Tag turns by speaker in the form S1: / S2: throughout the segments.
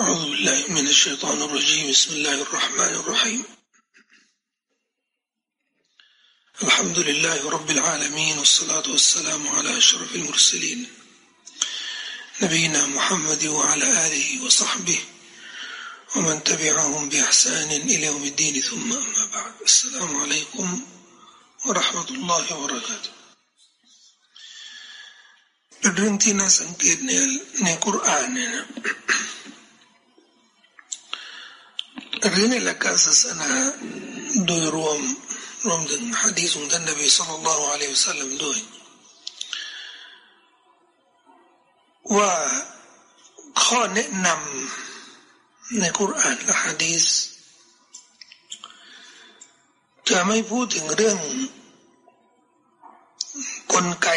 S1: أعوذ بالله من الشيطان الرجيم بسم الله الرحمن الرحيم الحمد لله رب العالمين والصلاة والسلام على أشرف المرسلين نبينا محمد وعلى آله وصحبه ومن تبعهم بإحسان إلى يوم الدين ثم أما بعد السلام عليكم ورحمة الله وبركاته เป็นเรื่องที่น่าสังเกตในในกุรอานเนี่ยนะ หรือในหลักการศาสนาโดยรวมรวมถึงฮะดีษของท่านนบีสุลต่านละอัลลอฮฺสัลลัมด้วย ว่าข้อแนะนำในคุรานและฮะดีษจะไม่พูดถึงเรื่องกลไก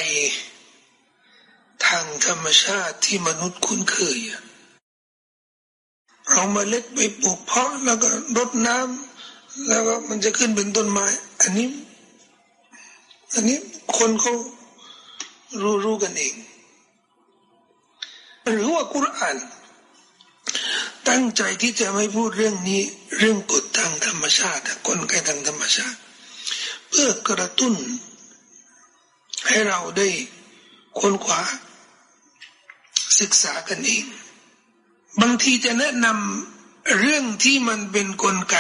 S1: ทางธรรมชาติที่มนุษย์คุ้นเคย เอามาเล็ดไปปลูกเพาะแล้วก็รดน้ำแล้วก็มันจะขึ้นเป็นต้นไม้ อันนี้ อันนี้คนเขารู้รู้กันเอง หรือว่ากุรอาน ตั้งใจที่จะไม่พูดเรื่องนี้ เรื่องกฎทางธรรมชาติกลไกทางธรรมชาติ เพื่อกระตุ้น ให้เราได้ค้นคว้าศึกษากันเอง บางทีจะแนะนำเรื่องที่มันเป็นนกลไก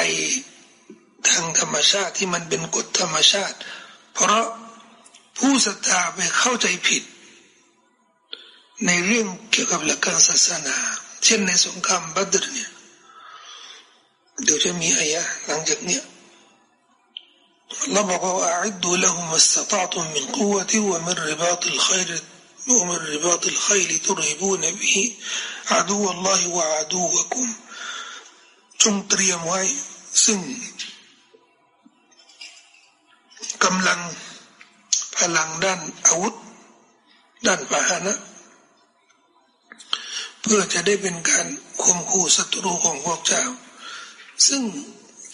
S1: ทางธรรมชาติที่มันเป็นกฎธรรมชาติ เพราะผู้ศรัทธาไปเข้าใจผิด ในเรื่องเกี่ยวกับหลักการศาสนา เช่นในสงครามบัตรเนี่ยเดี๋ยวจะมีอายะหลังจากเนี้ยเราบอกว่าอัดดูลหุมัสตาตุมินกุวะติวะมินริบาติลขัยร์ ومن رباط الخيل ترهبون به عدو الله وعدوكم จงเตรียมไว้ซึ่งกำลังพลังด้านอาวุธด้านพาหนะเพื่อจะได้เป็นการข่มขู่ศัตรูของพวกเจ้า ซึ่ง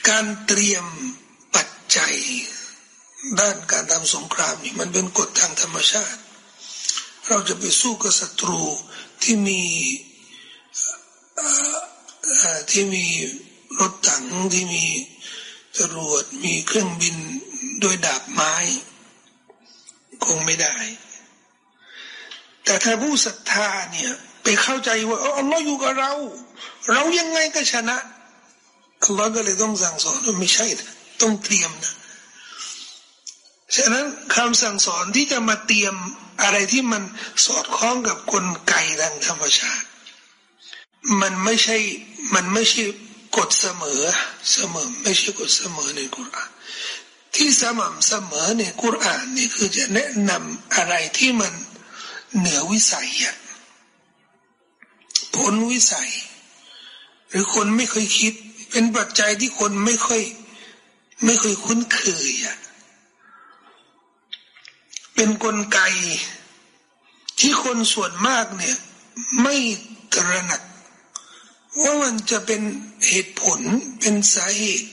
S1: การเตรียมปัจจัยด้านการทำสงครามนี่มันเป็นกฎทางธรรมชาติ เราจะไปสู้กับศัตรูที่มีที่มีรถถังที่มีจรวดมีเครื่องบินด้วยดาบไม้ คงไม่ได้ แต่ถ้าผู้ศรัทธาเนี่ย ไปเข้าใจว่าอัลลอฮ์อยู่กับเรา เรายังไงก็ชนะอัลลอฮ์ก็เลยต้องสั่งสอนว่าไม่ใช่นะต้องเตรียมนะ ฉะนั้นคำสั่งสอนที่จะมาเตรียมอะไรที่มันสอดคล้องกับกลไกทางธรรมชาติ มันไม่ใช่มันไม่ใช่กฎเสมอเสมอไม่ใช่กฎเสมอในกุรอานที่สม่ำเสมอในกุรอานนี่คือจะแนะนำอะไรที่มันเหนือวิสัยอะพ้นวิสัย หรือคนไม่เคยคิด เป็นปัจจัยที่คนไม่ค่อย ไม่ค่อยคุ้นเคยอะ เป็นนกลไก ที่คนส่วนมากเนี่ยไม่ตระหนัก ว่ามันจะเป็นเหตุผลเป็นสาเหตุ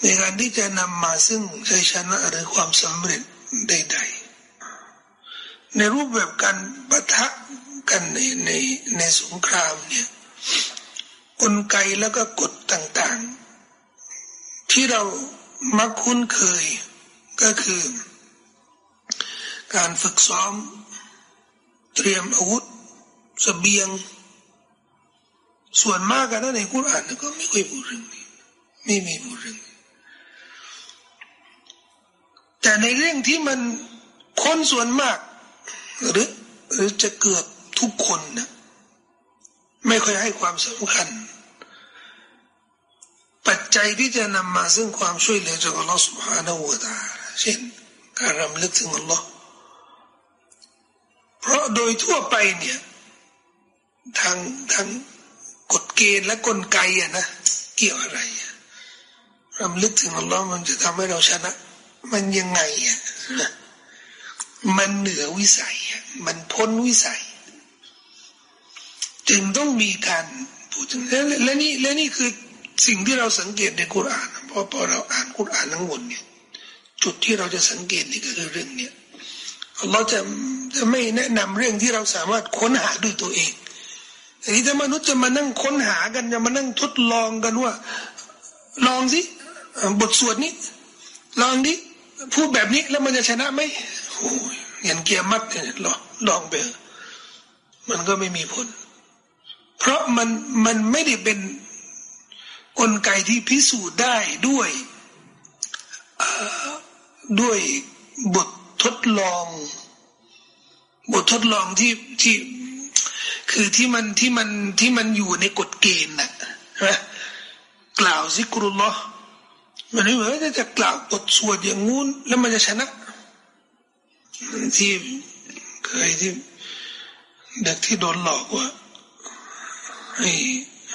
S1: ในการที่จะนำมาซึ่งชัยชนะหรือความสำเร็จใดๆในรูปแบบการปะทะกันในในในสงครามเนี่ยกลไกแล้วก็กฎต่างๆ ที่เรามักคุ้นเคยก็คือ การฝึกซ้อม เตรียมอาวุธสเสบียง ส่วนมากกันในคุรานก็ไม่ค่ยพูดเรื่องนี้ไม่มีพูดเรื่องแต่ในเรื่องที่มันคนส่วนมาก หรือหรือจะเกือบทุกคนนะไม่ค่อยให้ความสำคัญ ปัจจัยที่จะนำมาซึ่งความช่วยเหลือจากอัลลอฮฺสุบฮานาอูตาเช่น การรำลึกถึงอัลลอฮ์ เพราะโดยทั่วไปเนี่ยทางทางกฎเกณฑ์และกลไกอะนะเกี่ยวอะไรรำลึกถึงอัลลอฮ์มันจะทำให้เราชนะ มันยังไงอะมันเหนือวิสัย มันพ้นวิสัย จึงต้องมีการพูดถึงและและนี่และนี่คือสิ่งที่เราสังเกตในกุรานพอพอเราอ่านกุรานทั้งหมดเนี่ย จุดที่เราจะสังเกตนี่ก็คือเรื่องเนี้ย เราจะจะไม่แนะนำเรื่องที่เราสามารถค้นหาด้วยตัวเองอันนี้ถ้ามนุษย์จะมานั่งค้นหากันจะมานั่งทดลองกันว่า ลองสิบทสวดนี้ ลองดิพูดแบบนี้แล้วมันจะชนะไหมโอ้ยเงินเกียร์มัดเนี่ยลองลองไปมันก็ไม่มีผล เพราะมันมันไม่ได้เป็นกลไกที่พิสูจน์ได้ด้วยด้วยบท ทดลอง บททดลองที่ที่ คือที่มันที่มันที่มันอยู่ในกฎเกณฑ์น่ะนะกล่าวซิกรุลลอฮ์มันไม่เหมือนจะกล่าวบทสวดอย่างงู้น แล้วมันจะชนะที่เคยที่เด็กที่โดนหลอกว่าให้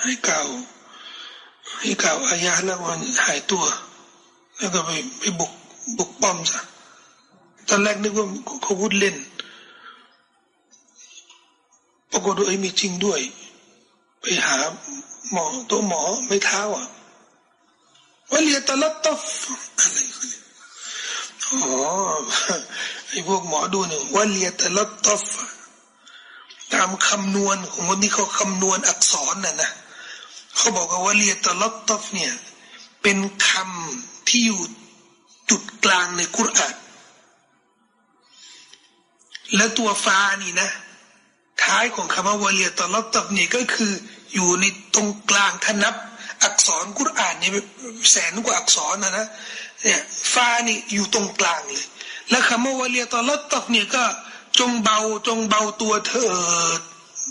S1: ให้กล่าวให้กล่าวอายะแล้วมันหายตัว แล้วก็ไปไปบุกบุกป้อมซะ ตอนแรกนึกว่าเขาพูดเล่นปรากฏว่าไอ้มีจริงด้วย ไปหาหมอตัวหมอไม่เท้าอะว่าเรียตลัตตฟอะไรอ๋อไอ้พวกหมอดูเนี่ยว่าเรียตลัตตฟตามคำนวณของคนที่เขาคำนวณอักษรน่ะนะเขาบอกว่าเรียตลัตตฟเนี่ย เป็นคำที่อยู่จุดกลางในกุรอาน และตัวฟ้านี่นะ ท้ายของคำว่าวเลียตลัตตับนี่ก็คือ อยู่ในตรงกลางทนับ อักษรกุรอานนี่แสนกว่าอักษรนะนะเนี่ยฟ้านี่อยู่ตรงกลางเลย และคำว่าวเลียตลัตตับนี่ก็จงเบาจงเบาตัวเถิด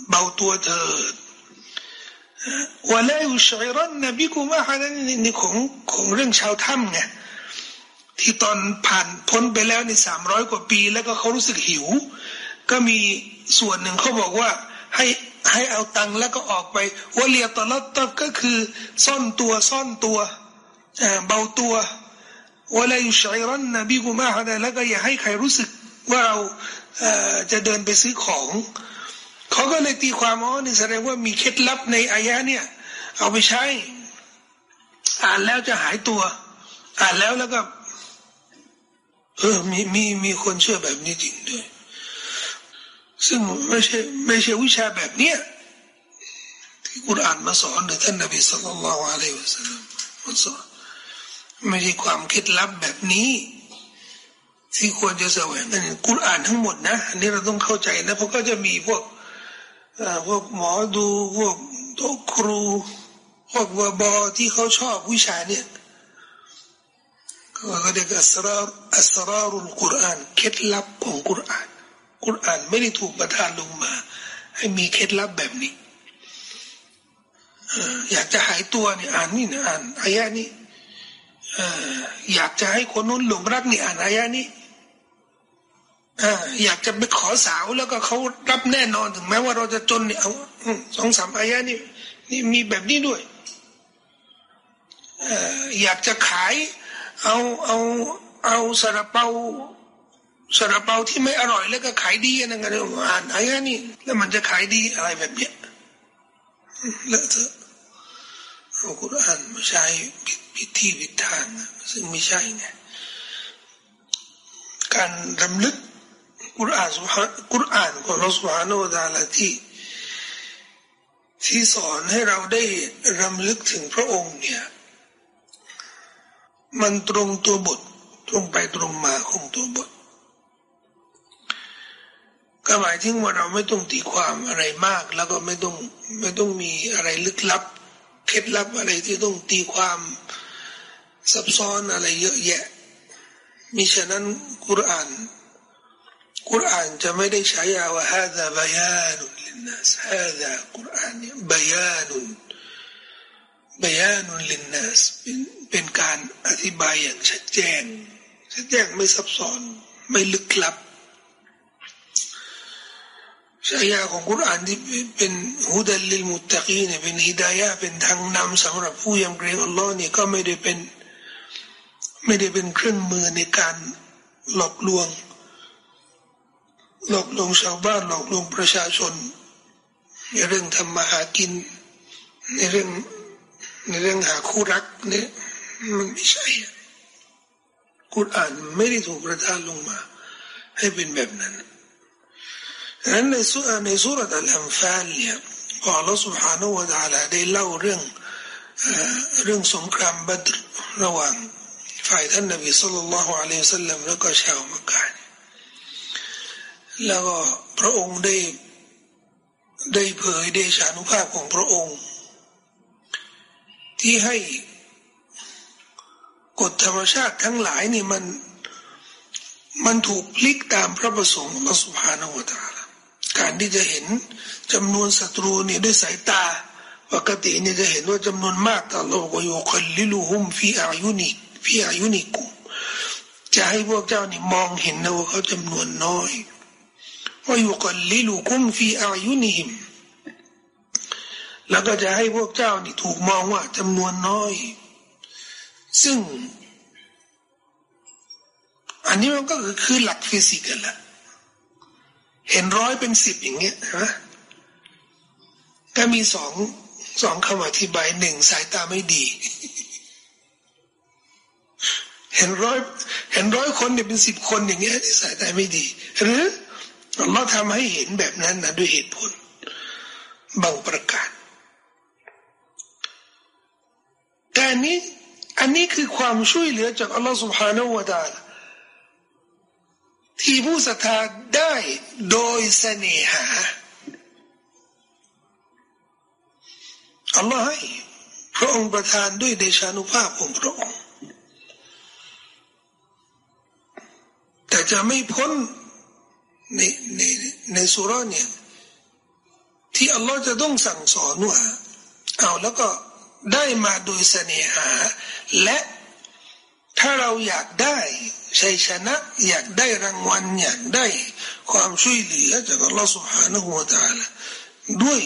S1: เบาตัวเถิดวลายุชัยรันนบีกุมาฮันนี่ของของเรื่องชาวถ้ำไง ที่ตอนผ่านพ้นไปแล้วในสามร้อยกว่าปี แล้วก็เขารู้สึกหิว ก็มีส่วนหนึ่งเขาบอกว่าให้ให้เอาตังค์แล้วก็ออกไปวเลียตลัตตก็คือ ซ่อนตัวซ่อนตัวเบาตัววลายุชัยรันนบีกุมาฮันแล้วก็อย่าให้ใครรู้สึกว่าเราจะเดินไปซื้อของ เขาก็เลยตีความอ๋อนี่แสดงว่ามีเคล็ดลับในอายะเนี่ยเอาไปใช้ อ่านแล้วจะหายตัว อ่านแล้วแล้วก็ เออมีมีมีคนเชื่อแบบนี้จริงด้วย ซึ่งไม่ใช่ไม่ใช่วิชาแบบเนี้ยที่กุรอานมาสอนหรือท่านนบีสุลต่านละอะลัยวะสัลลัมมาสอนไม่ใช่ความเคล็ดลับแบบนี้ ที่ควรจะแสวงกันกุรอานทั้งหมดนะอันนี้เราต้องเข้าใจนะ เพราะก็จะมีพวกพวกหมอดูพวกโตครู พวกวบอที่เขาชอบวิชาเนี่ย ก็เรียกอัสราอัสรารุลกุรอานเคล็ดลับของกุรอานกุรอานไม่ได้ถูกประทานลงมา ให้มีเคล็ดลับแบบนี้อยากจะหายตัวนี่อ่านนี่นะอ่านอายะนี้อยากจะให้คนนู้นหลงรักนี่อ่านอายะนี้อยากจะไปขอสาวแล้วก็เขารับแน่นอนถึงแม้ว่าเราจะจนเนี่ยเอาสองสามอายะนี่นี่มีแบบนี้ด้วยอยากจะขาย เอาเอาเอาสระเปาสระเปาที่ไม่อร่อยแล้วก็ขายดีนั่นก็เรื่องอ่านอายะนี่แล้วมันจะขายดีอะไรแบบเนี้ยเลอะเทอะเอาคุรานมาใช้พิธีพิธานซึ่งไม่ใช่ไงการรำลึกกุรอานสุฮากุรอานของเราสุฮาโนดาละที่ที่สอนให้เราได้รำลึกถึงพระองค์เนี่ย มันตรงตัวบท ตรงไปตรงมาของตัวบท ก็หมายถึงว่าเราไม่ต้องตีความอะไรมาก แล้วก็ไม่ต้องไม่ต้องมีอะไรลึกลับ เคล็ดลับอะไรที่ต้องตีความซับซ้อนอะไรเยอะแยะมิฉะนั้นกุรอานกุรอานจะไม่ได้ใช้ว่าฮาดาบยานุลินนัสฮาดากุรอานเนี่ยบยานุ บยานุลินนัสเป็นเป็นการอธิบายอย่างชัดแจ้ง ชัดแจ้งไม่ซับซ้อนไม่ลึกลับชายาของกุรอานที่เป็นฮุดัลลิลมุตตะกีเนี่ยเป็นฮิดายะเป็นทางนำสำหรับผู้ยำเกรงอัลลอฮ์เนี่ยก็ไม่ได้เป็นไม่ได้เป็นเครื่องมือในการหลอกลวง หลอกลวงชาวบ้านหลอกลวงประชาชน ในเรื่องทำมาหากิน ในเรื่อง ในเรื่องหาคู่รักเนี่ยมันไม่ใช่กุรอานไม่ได้ถูกประทานลงมา ให้เป็นแบบนั้นดังนั้นในสุในสุรอัลอัมฟาลเนี่ยพอเราสุภาโนวดาละได้เล่าเรื่องเรื่องสงครามบัตรระหว่างฝ่ายท่านนบีสุลต่านละฮ์อะลัยฮิสัลลัมแล้วก็ชาวมักกะแล้วก็พระองค์ได้ได้เผยเดชานุภาพของพระองค์ ที่ให้กฎธรรมชาติทั้งหลายนี่มันมันถูกพลิกตามพระประสงค์ของสุภาณวตาลการที่จะเห็นจำนวนศัตรูนี่ด้วยสายตา ปกตินี่จะเห็นว่าจำนวนมากแต่เราก็อยู่คนลิลูฮุมฟีอายุนิฟีอายุนิกุจะให้พวกเจ้านี่มองเห็นนะว่าเขาจำนวนน้อยว่าอยู่คนลิลูกุมฟีอายุนิหิม แล้วก็จะให้พวกเจ้านี่ถูกมองว่าจำนวนน้อย ซึ่ง อันนี้มันก็คือหลักฟิสิกส์กันแหละเห็นร้อยเป็นสิบอย่างเงี้ยนะก็มีสองสองคำอธิบายหนึ่งสายตาไม่ดี เห็นร้อยเห็นร้อยคนเนี่ยเป็นสิบคนอย่างเงี้ยที่สายตาไม่ดี หรือเราทำให้เห็นแบบนั้นนะด้วยเหตุผลบางประการ แต่อันนี้อันนี้คือความช่วยเหลือจากอัลลอฮฺ سبحانه และ تعالى ที่ผู้ศรัทธาได้โดยเสน่หาอัลลอฮ์ให้พระองค์ประทานด้วยเดชานุภาพของพระองค์ แต่จะไม่พ้นในในในสุราเนี่ยที่อัลลอฮ์จะต้องสั่งสอนว่าเอาแล้วก็ ได้มาโดยเสน่หา และถ้าเราอยากได้ชัยชนะ อยากได้รางวัลอยากได้ความช่วยเหลือจากอัลลอฮฺสุฮานะฮูวาตาละด้วย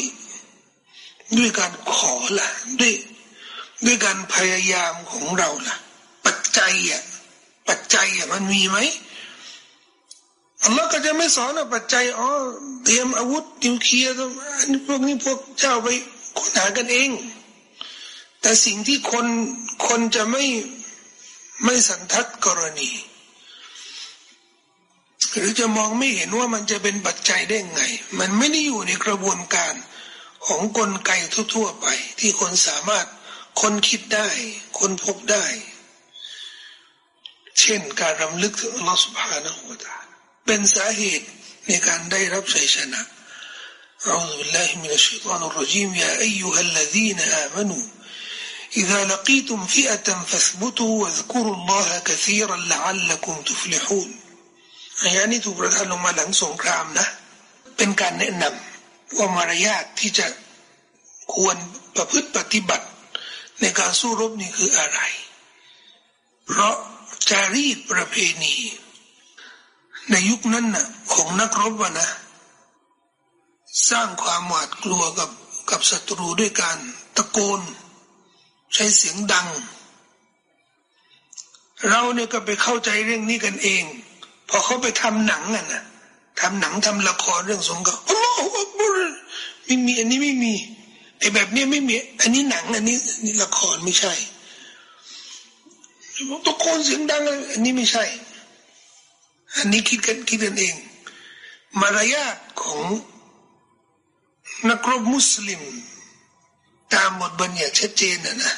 S1: ด้วยการขอละด้วยด้วยการพยายามของเราละปัจจัยอะปัจจัยอะมันมีไหมอัลลอฮ์ก็จะไม่สอนว่าปัจจัยอ๋อเตรียมอาวุธนิวเคลียร์อันนี้พวกนี้พวกเจ้าไปค้นหากันเอง แต่สิ่งที่คนคนจะไม่ไม่สันทัดกรณี หรือจะมองไม่เห็นว่ามันจะเป็นปัจจัยได้ไง มันไม่ได้อยู่ในกระบวนการของกลไกทั่วๆไป ที่คนสามารถคนคิดได้ คนพบได้ เช่นการรำลึกถึงอัลลอฮฺสุบฮานะฮูวะตาเป็นสาเหตุในการได้รับชัยชนะ أعوذ بالله من الشيطان الرجيم يا أيها الذين آمنوا إذا لقيتم فئة فاثبتوا واذكروا الله كثيرا لعلكم تفلحون อันนี้ถูกประทานลงมาหลังสงครามนะ เป็นการแนะนำว่ามารยาทที่จะควรประพฤติปฏิบัติ ในการสู้รบนี่คืออะไร เพราะจารีตประเพณี ในยุคนั้นน่ะของนักรบวะนะ สร้างความหวาดกลัวกับกับศัตรูด้วยการตะโกน ใช้เสียงดัง เราเนี่ยก็ไปเข้าใจเรื่องนี้กันเอง พอเขาไปทำหนังอะนะทำหนังทำละครเรื่องสงครามโอ้โหไม่มี อันนี้ไม่มีไอ้แบบนี้ไม่มี อันนี้หนัง อันนี้นี่ละครไม่ใช่ตะโกนเสียงดังอันนี้ไม่ใช่ อันนี้คิดกันคิดกันเอง มารยาทของนักรบมุสลิม ตามบทบัญญัติชัดเจนนะนะ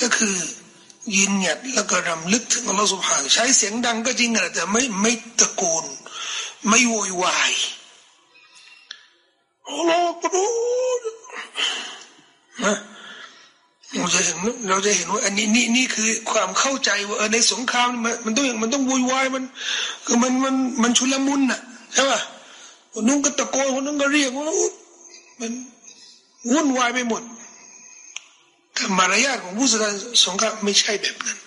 S1: ก็คือยืนหยัดแล้วก็รำลึกถึงอัลลอฮฺสุบฮานใช้เสียงดังก็จริงแต่ไม่ไม่ตะโกนไม่โวยวายอัลลอฮฺกรูนะเราจะเห็นเราจะเห็นว่าอันนี้นี่นี่คือความเข้าใจว่าในสงครามมันมันต้องมันต้องวุ่นวายมันคือมันมันมันชุลมุนน่ะใช่ป่ะคนนู้นก็ตะโกนคนนู้นก็เรียกมันวุ่นวายไปหมด มารยาทของผู้ศรัทธาสงฆ์ไม่ใช่แบบนั้น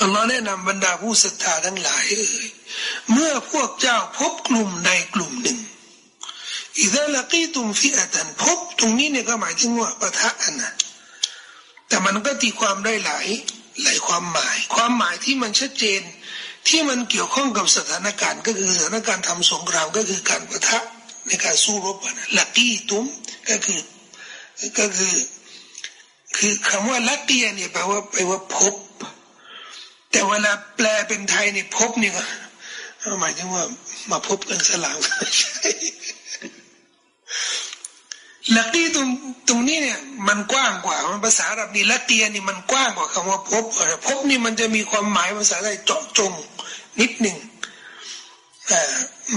S1: อัลลอฮ์แนะนำบรรดาผู้ศรัทธาทั้งหลายเอ่ยเมื่อพวกเจ้าพบกลุ่มใดกลุ่มหนึ่งอิดะลักีตุมฟิอาตันพบตรงนี้เนี่ยก็หมายถึงว่าปะทะนนะแต่มันก็ตีความได้หลายหลายความหมาย ความหมายที่มันชัดเจน ที่มันเกี่ยวข้องกับสถานการณ์ ก็คือสถานการณ์ทำสงครามก็คือการปะทะในการสู้รบนะลักีตุมก็คือก็คือ คือคำว่าลักเกียเนี่ยแปลว่าแปลว่าพบ แต่เวลาแปลเป็นไทยเนี่ยพบเนี่ยหมายถึงว่ามาพบกันสลามใช่ลักกี้ตรงตรงนี้เนี่ยมันกว้างกว่ามันภาษาอาหรับนี่ลักเกียนี่มันกว้างกว่าคำว่าพบพบนี่มันจะมีความหมายภาษาไทยเจาะจงนิดหนึ่ง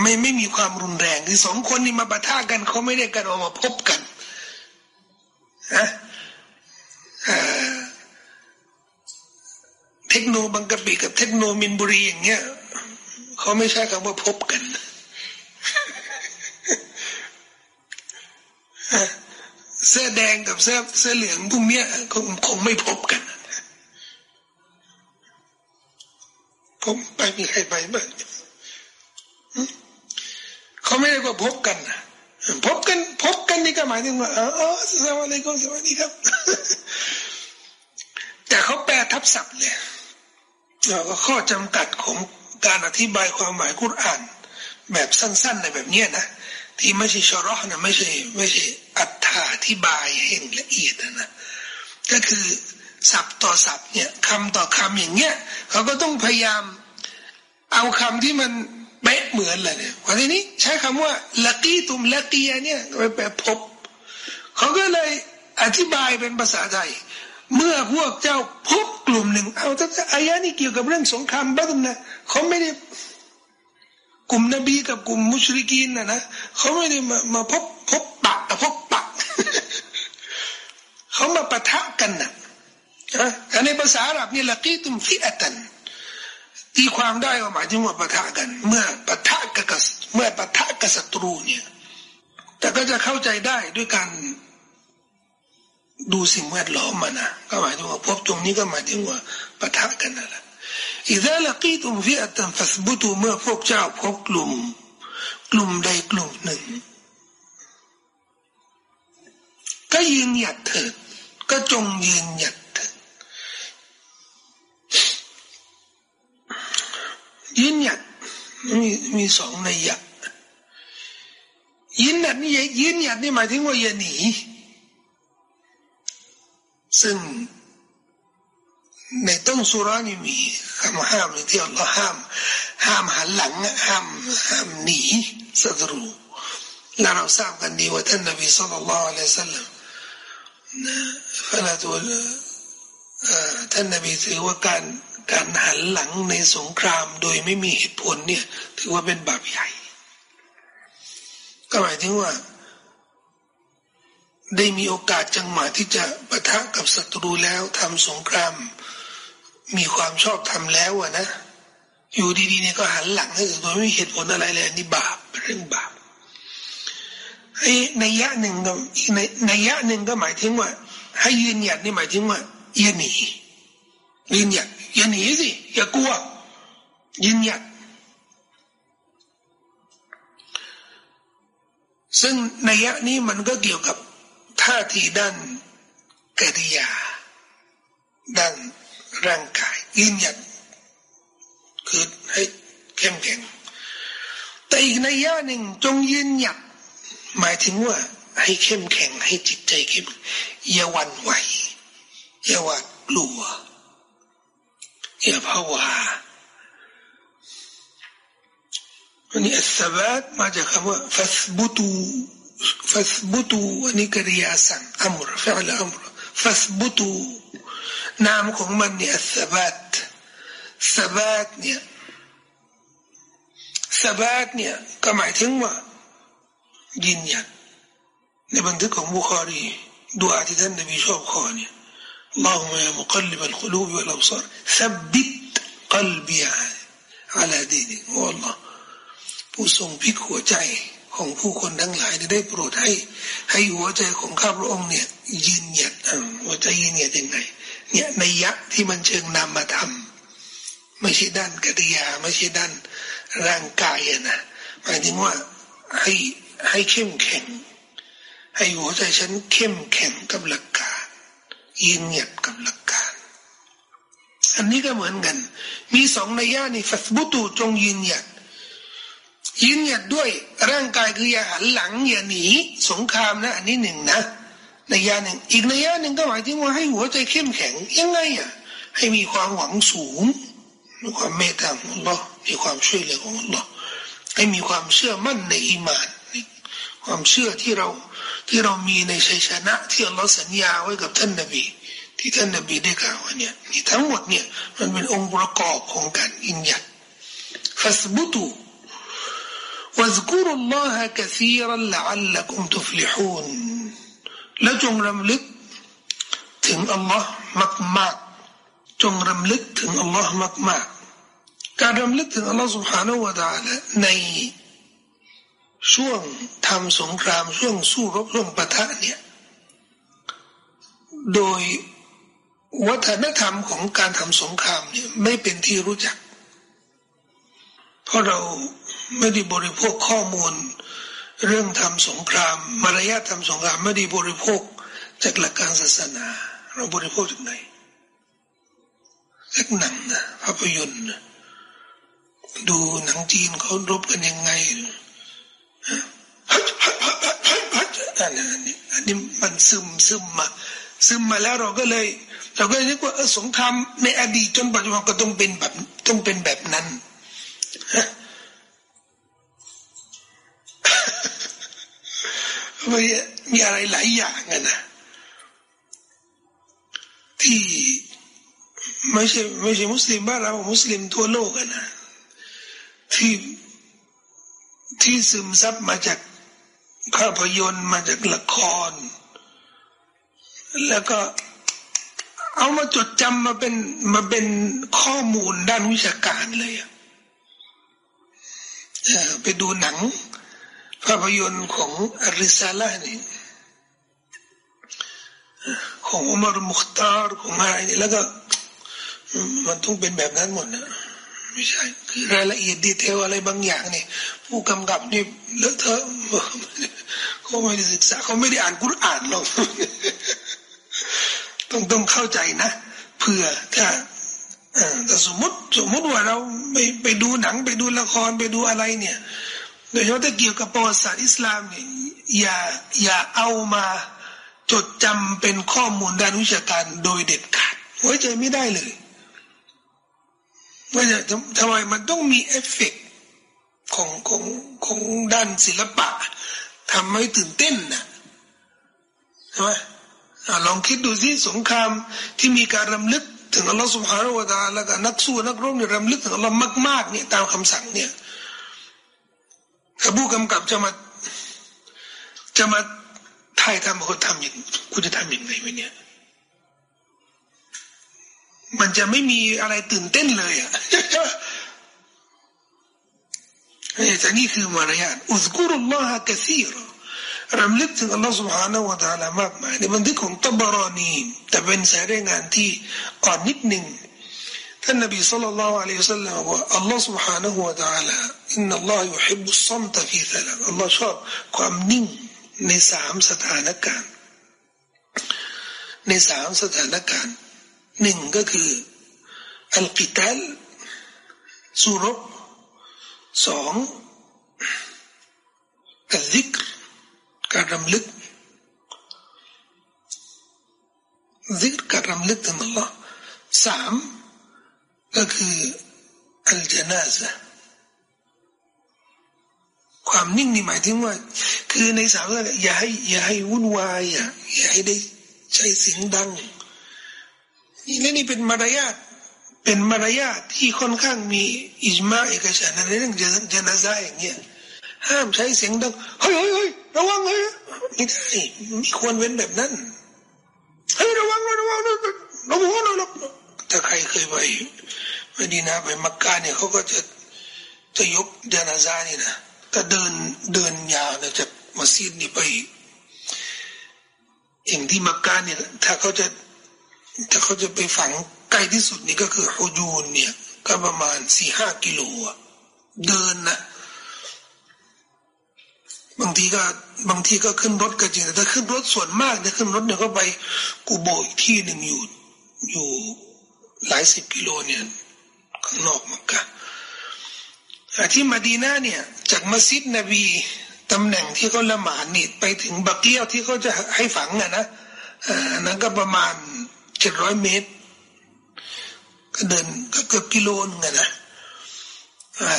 S1: ไม่ไม่มีความรุนแรงคือสองคนนี่มาปะทะกันเขาไม่ได้กันออกมาพบกันนะ เทคโนบางกะปิกับเทคโนมินบุรีอย่างเงี้ยเขาไม่ใช่คำว่าพบกันเสื้อแดงกับเสื้อเสื้อเหลืองพวกเนี้ยคงคงไม่พบกันผมไปมีใครไปบ้างเขาไม่ได้ว่าพบกันพบกัน พบกันนี่ก็หมายถึงว่าอ๋อสวัสดีครับสวัสดีครับ แต่เขาแปลทับศัพท์เลยแล้วก็ข้อจำกัดของการอธิบายความหมายกุรอาน แบบสั้นๆในแบบนี้นะที่ไม่ใช่ชรอนะไม่ใช่ไม่ใช่อัตถาธิบายให้ละเอียดนะก็คือศัพท์ต่อศัพท์เนี่ยคำต่อคำอย่างเงี้ยเขาก็ต้องพยายามเอาคำที่มันเป๊ะเหมือนเลยเนี่ยวันนี้ใช้คำว่าลักีตุมลักียเนี่ยไปแปลพบเขาก็เลยอธิบายเป็นภาษาไทย เมื่อพวกเจ้าพบกลุ่มหนึ่ง เอาถ้าอายะนี้เกี่ยวกับเรื่องสงครามบ้างนะเขาไม่ได้กลุ่มนบีกับกลุ่มมุชริกีนนะนะเขาไม่ได้มามาพบพบปะพบปะเขามาปะทะกันนะอันในภาษาอาหรับนี่ละกีตุมฟิอัตันตีความได้ก็หมายถึงว่าปะทะกัน เมื่อปะทะกับเมื่อปะทะกับศัตรูเนี่ย แต่ก็จะเข้าใจได้ด้วยการ ดูสิ่งแวดล้อมมานะก็หมายถึงว่าพบตรงนี้ก็หมายถึงว่าปะทะกันนั่นแหละอิดะละกีตุมฟิอัตันฟัสบุตุเมื่อพวกเจ้าพบกลุ่ม กลุ่มใดกลุ่มหนึ่ง ก็ยืนหยัดเถิดก็จงยืนหยัดเถิดยืนหยัดมีมีสองในหยัดยืนหยัดนี่ยืนหยัดนี่หมายถึงว่าอย่าหนี ซึ่งในต้นสุรานี่มีคำห้ามที่อัลลอฮ์ห้าม ห้ามหันหลังห้ามห้ามหนีศัตรูและเราทราบกันดีว่าท่านนบีสุลต่านละอัลลอฮ์สัลลัมนะฟะลาตัวท่านนบีถือว่าการการหันหลังในสงครามโดยไม่มีเหตุผลเนี่ย ถือว่าเป็นบาปใหญ่ ก็หมายถึงว่า ได้มีโอกาสจังหวะที่จะปะทะกับศัตรูแล้วทำสงคราม มีความชอบทำแล้วอะนะ อยู่ดีๆเนี่ยก็หันหลังให้โดยไม่เหตุผลอะไรเลยนี่บาปเรื่องบาปไอ้ในยะหนึ่งก็อีกในในยะหนึ่งก็หมายถึงว่า ให้ยืนหยัดนี่หมายถึงว่าอย่าหนียืนหยัดอย่าหนีสิอย่ากลัวยืนหยัดซึ่งในยะนี้มันก็เกี่ยวกับ ท่าทีด้านกิริยา ด้านร่างกายยืนหยัดคือให้เข้มแข็ง แต่อีกในย่าหนึ่งจงยืนหยัดหมายถึงว่าให้เข้มแข็งให้จิตใจเข้มอย่าวันไหวอย่าหวาดกลัวอย่าภาวะอันนี้อัสบัตมาจากคำว่าฟัสบุตู ฟัสบุตูอันนี้กริยาสั่งอัมรฟิลอัมรฟัสบุตูนามของมันเนี่ยสบัตสบัตเนี่ยสบัตเนี่ยก็หมายถึงว่ายืนยันในบันทึกของบุคารีดูอาที่ท่านนบีชอบขอเนี่ย اللهم يا مقلب القلوب والأبصار ثبت قلبي على دينك والله ผู้ทรงพิกหัวใจ ของผู้คนทั้งหลายได้โปรดให้ให้หัวใจของข้าพระองค์เนี่ยยืนหยัดหัวใจยืนหยัดยังไงเนี่ยในยักษ์ที่มันเชิงนำมาทำไม่ใช่ด้านกิริยาไม่ใช่ด้านร่างกายนะหมายถึงว่าให้ให้เข้มแข็ง ให้หัวใจฉันเข้มแข็งกับหลักการยืนหยัดกับหลักการ อันนี้ก็เหมือนกัน มีสองในย่านี่ฟัสบุตูจงยืนหยัด ยืนหยัดด้วยร่างกายคืออย่าหันหลังอย่าหนีสงครามนะอันนี้หนึ่งนะในยาหนึ่งอีกในยาหนึ่งก็หมายถึงว่าให้หัวใจเข้มแข็งยังไงอะให้มีความหวังสูงมีความเมตตาของอัลลอฮ์มีความช่วยเหลือของอัลลอฮ์ให้มีความเชื่อมั่นในอีมานความเชื่อที่เราที่เรามีในชัยชนะที่อัลลอฮ์สัญญาไว้กับท่านนบี ที่ท่านนบีได้กล่าวเนี่ยนี่ทั้งหมดเนี่ยมันเป็นองค์ประกอบของการอินยัดฟัสบุตุ واذكروا الله كثيرا لعلكم تفلحون และจงรำลึกถึงอัลลอฮ์มากๆจงรำลึกถึงอัลลอฮ์มากๆการรำลึกถึงอัลลอฮ์ سبحانه และ تعالى ในช่วงทำสงครามช่วงสู้รบช่วงปะทะเนี่ยโดยวัฒนธรรมของการทำสงครามเนี่ยไม่เป็นที่รู้จัก เพราะเราไม่ได้บริโภคข้อมูล เรื่องทำสงคราม มารยาททำสงครามไม่ได้บริโภคจากหลักการศาสนา เราบริโภคจากไหนจากหนังนะภาพยนตร์ดูหนังจีนเขารบกันยังไงอันนี้อันนี้มันซึมซึมมาซึมมาแล้วเราก็เลยเราก็เลยนึกว่าสงครามในอดีตจนปัจจุบันก็ต้องเป็นแบบต้องเป็นแบบนั้น มีมีอะไรหลายอย่างนะที่ไม่ใช่ไม่ใช่มุสลิมบ้านเรามุสลิมทั่วโลกนะที่ที่ซึมซับมาจากภาพยนตร์มาจากละคร แล้วก็เอามาจดจำมาเป็นมาเป็นข้อมูลด้านวิชาการเลยอะ ไปดูหนัง ภาพยนตร์ของอาริซาลานี่ของอุมารมุขตาร์ของอะไรนี่แล้วก็มันต้องเป็นแบบนั้นหมดนะไม่ใช่คือรายละเอียดดีเทลอะไรบางอย่างนี่ผู้กำกับนี่เลอะเทอะเขาไม่ได้ศึกษาเขาไม่ได้อ่านกุรอานหรอกต้องต้องเข้าใจนะเผื่อถ้า แต่สมมติสมมติว่าเราไปไปดูหนังไปดูละครไปดูอะไรเนี่ย โดยเฉพาะถ้าเกี่ยวกับประวัติศาสตร์อิสลามเนี่ยอย่าอย่าเอามาจดจำเป็นข้อมูลด้านวิชาการโดยเด็ดขาดไว้ใจไม่ได้เลยว่าจะทำไมมันต้องมีเอฟเฟกของของของด้านศิลปะทำให้ตื่นเต้นนะใช่ไหมลองคิดดูสิสงครามที่มีการรำลึก ถึงอัลลอฮฺสุบฮานาวะตาแล้วก็นักสู้นักรบเนี่ยรำลึกถึงอัลลอฮ์มากๆเนี่ยตามคำสั่งเนี่ยถ้าผู้กำกับจะมาจะมาถ่ายทำเขาทำอย่างกูจะทำอย่างไรวะเนี่ยมันจะไม่มีอะไรตื่นเต้นเลยอะนี่แต่นี่คือมารยาทอุสกุรุลลอฮะกซีร รำลึกถึงอัลลอฮฺ سبحانه และ تعالى มากมายในบันทึกของตับารานีแต่เป็นสายรายงานที่อ่อนนิดหนึ่งท่านนบีสัลลัลลอฮุอะลัยฮิวสัลลัมบอกว่าอัลลอฮฺ سبحانه และ تعالى อินนัลลอฮฺยุฮิบุสซัมตะฟีซาลามอัลลอฮฺชอบความนิ่งในสามสถานการณ์ในสามสถานการณ์หนึ่งก็คืออัลกิตัลสุรบสองการซิก การรำลึกซิกการรำลึกถึงอัลลอฮ์สามก็คืออัลจนาซะความนิ่งนี่หมายถึงว่า คือในสามเรื่องอย่าให้อย่าให้วุ่นวายอย่าอย่าให้ได้ใช้เสียงดังนี่นี่เป็นมารยาทเป็นมารยาทที่ค่อนข้างมีอิจมาเอกฉันในเรื่องเจนาซาอย่างเงี้ย ห้ามใช้เสียงดังเฮ้ยเฮ้ยระวังเฮ้ยไม่ได้ไม่ควรเว้นแบบนั้นเฮ้ยระวังระวังระวังระวังระวังถ้าใครเคยไปมดีนาไปมักกะเนี่ยเขาก็จะจะยกเจนาซานี่นะถ้าเดินเดินยาวนะจากมัสยิดนี่ไปอย่างที่มักกะเนี่ยถ้าเขาจะถ้าเขาจะไปฝังใกล้ที่สุดนี่ก็คือฮูจูนเนี่ยก็ประมาณสี่ห้ากิโลเดินนะ บางทีก็บางทีก็ขึ้นรถก็จริงแต่ถ้าขึ้นรถส่วนมากเนี่ยขึ้นรถเนี่ยก็ไปกูโบอีกที่หนึ่งอยู่อยู่หลายสิบกิโลเนี่ยข้างนอกมักกะที่มาดีนาเนี่ย จากมัสยิดนบีตำแหน่งที่เขาละหมาดนี่ไปถึงบักเกี้ยวที่เขาจะให้ฝังอะนะอ่านั้นก็ประมาณเจ็ดร้อยเมตร ก็เดินก็เกือบกิโลนึงนะ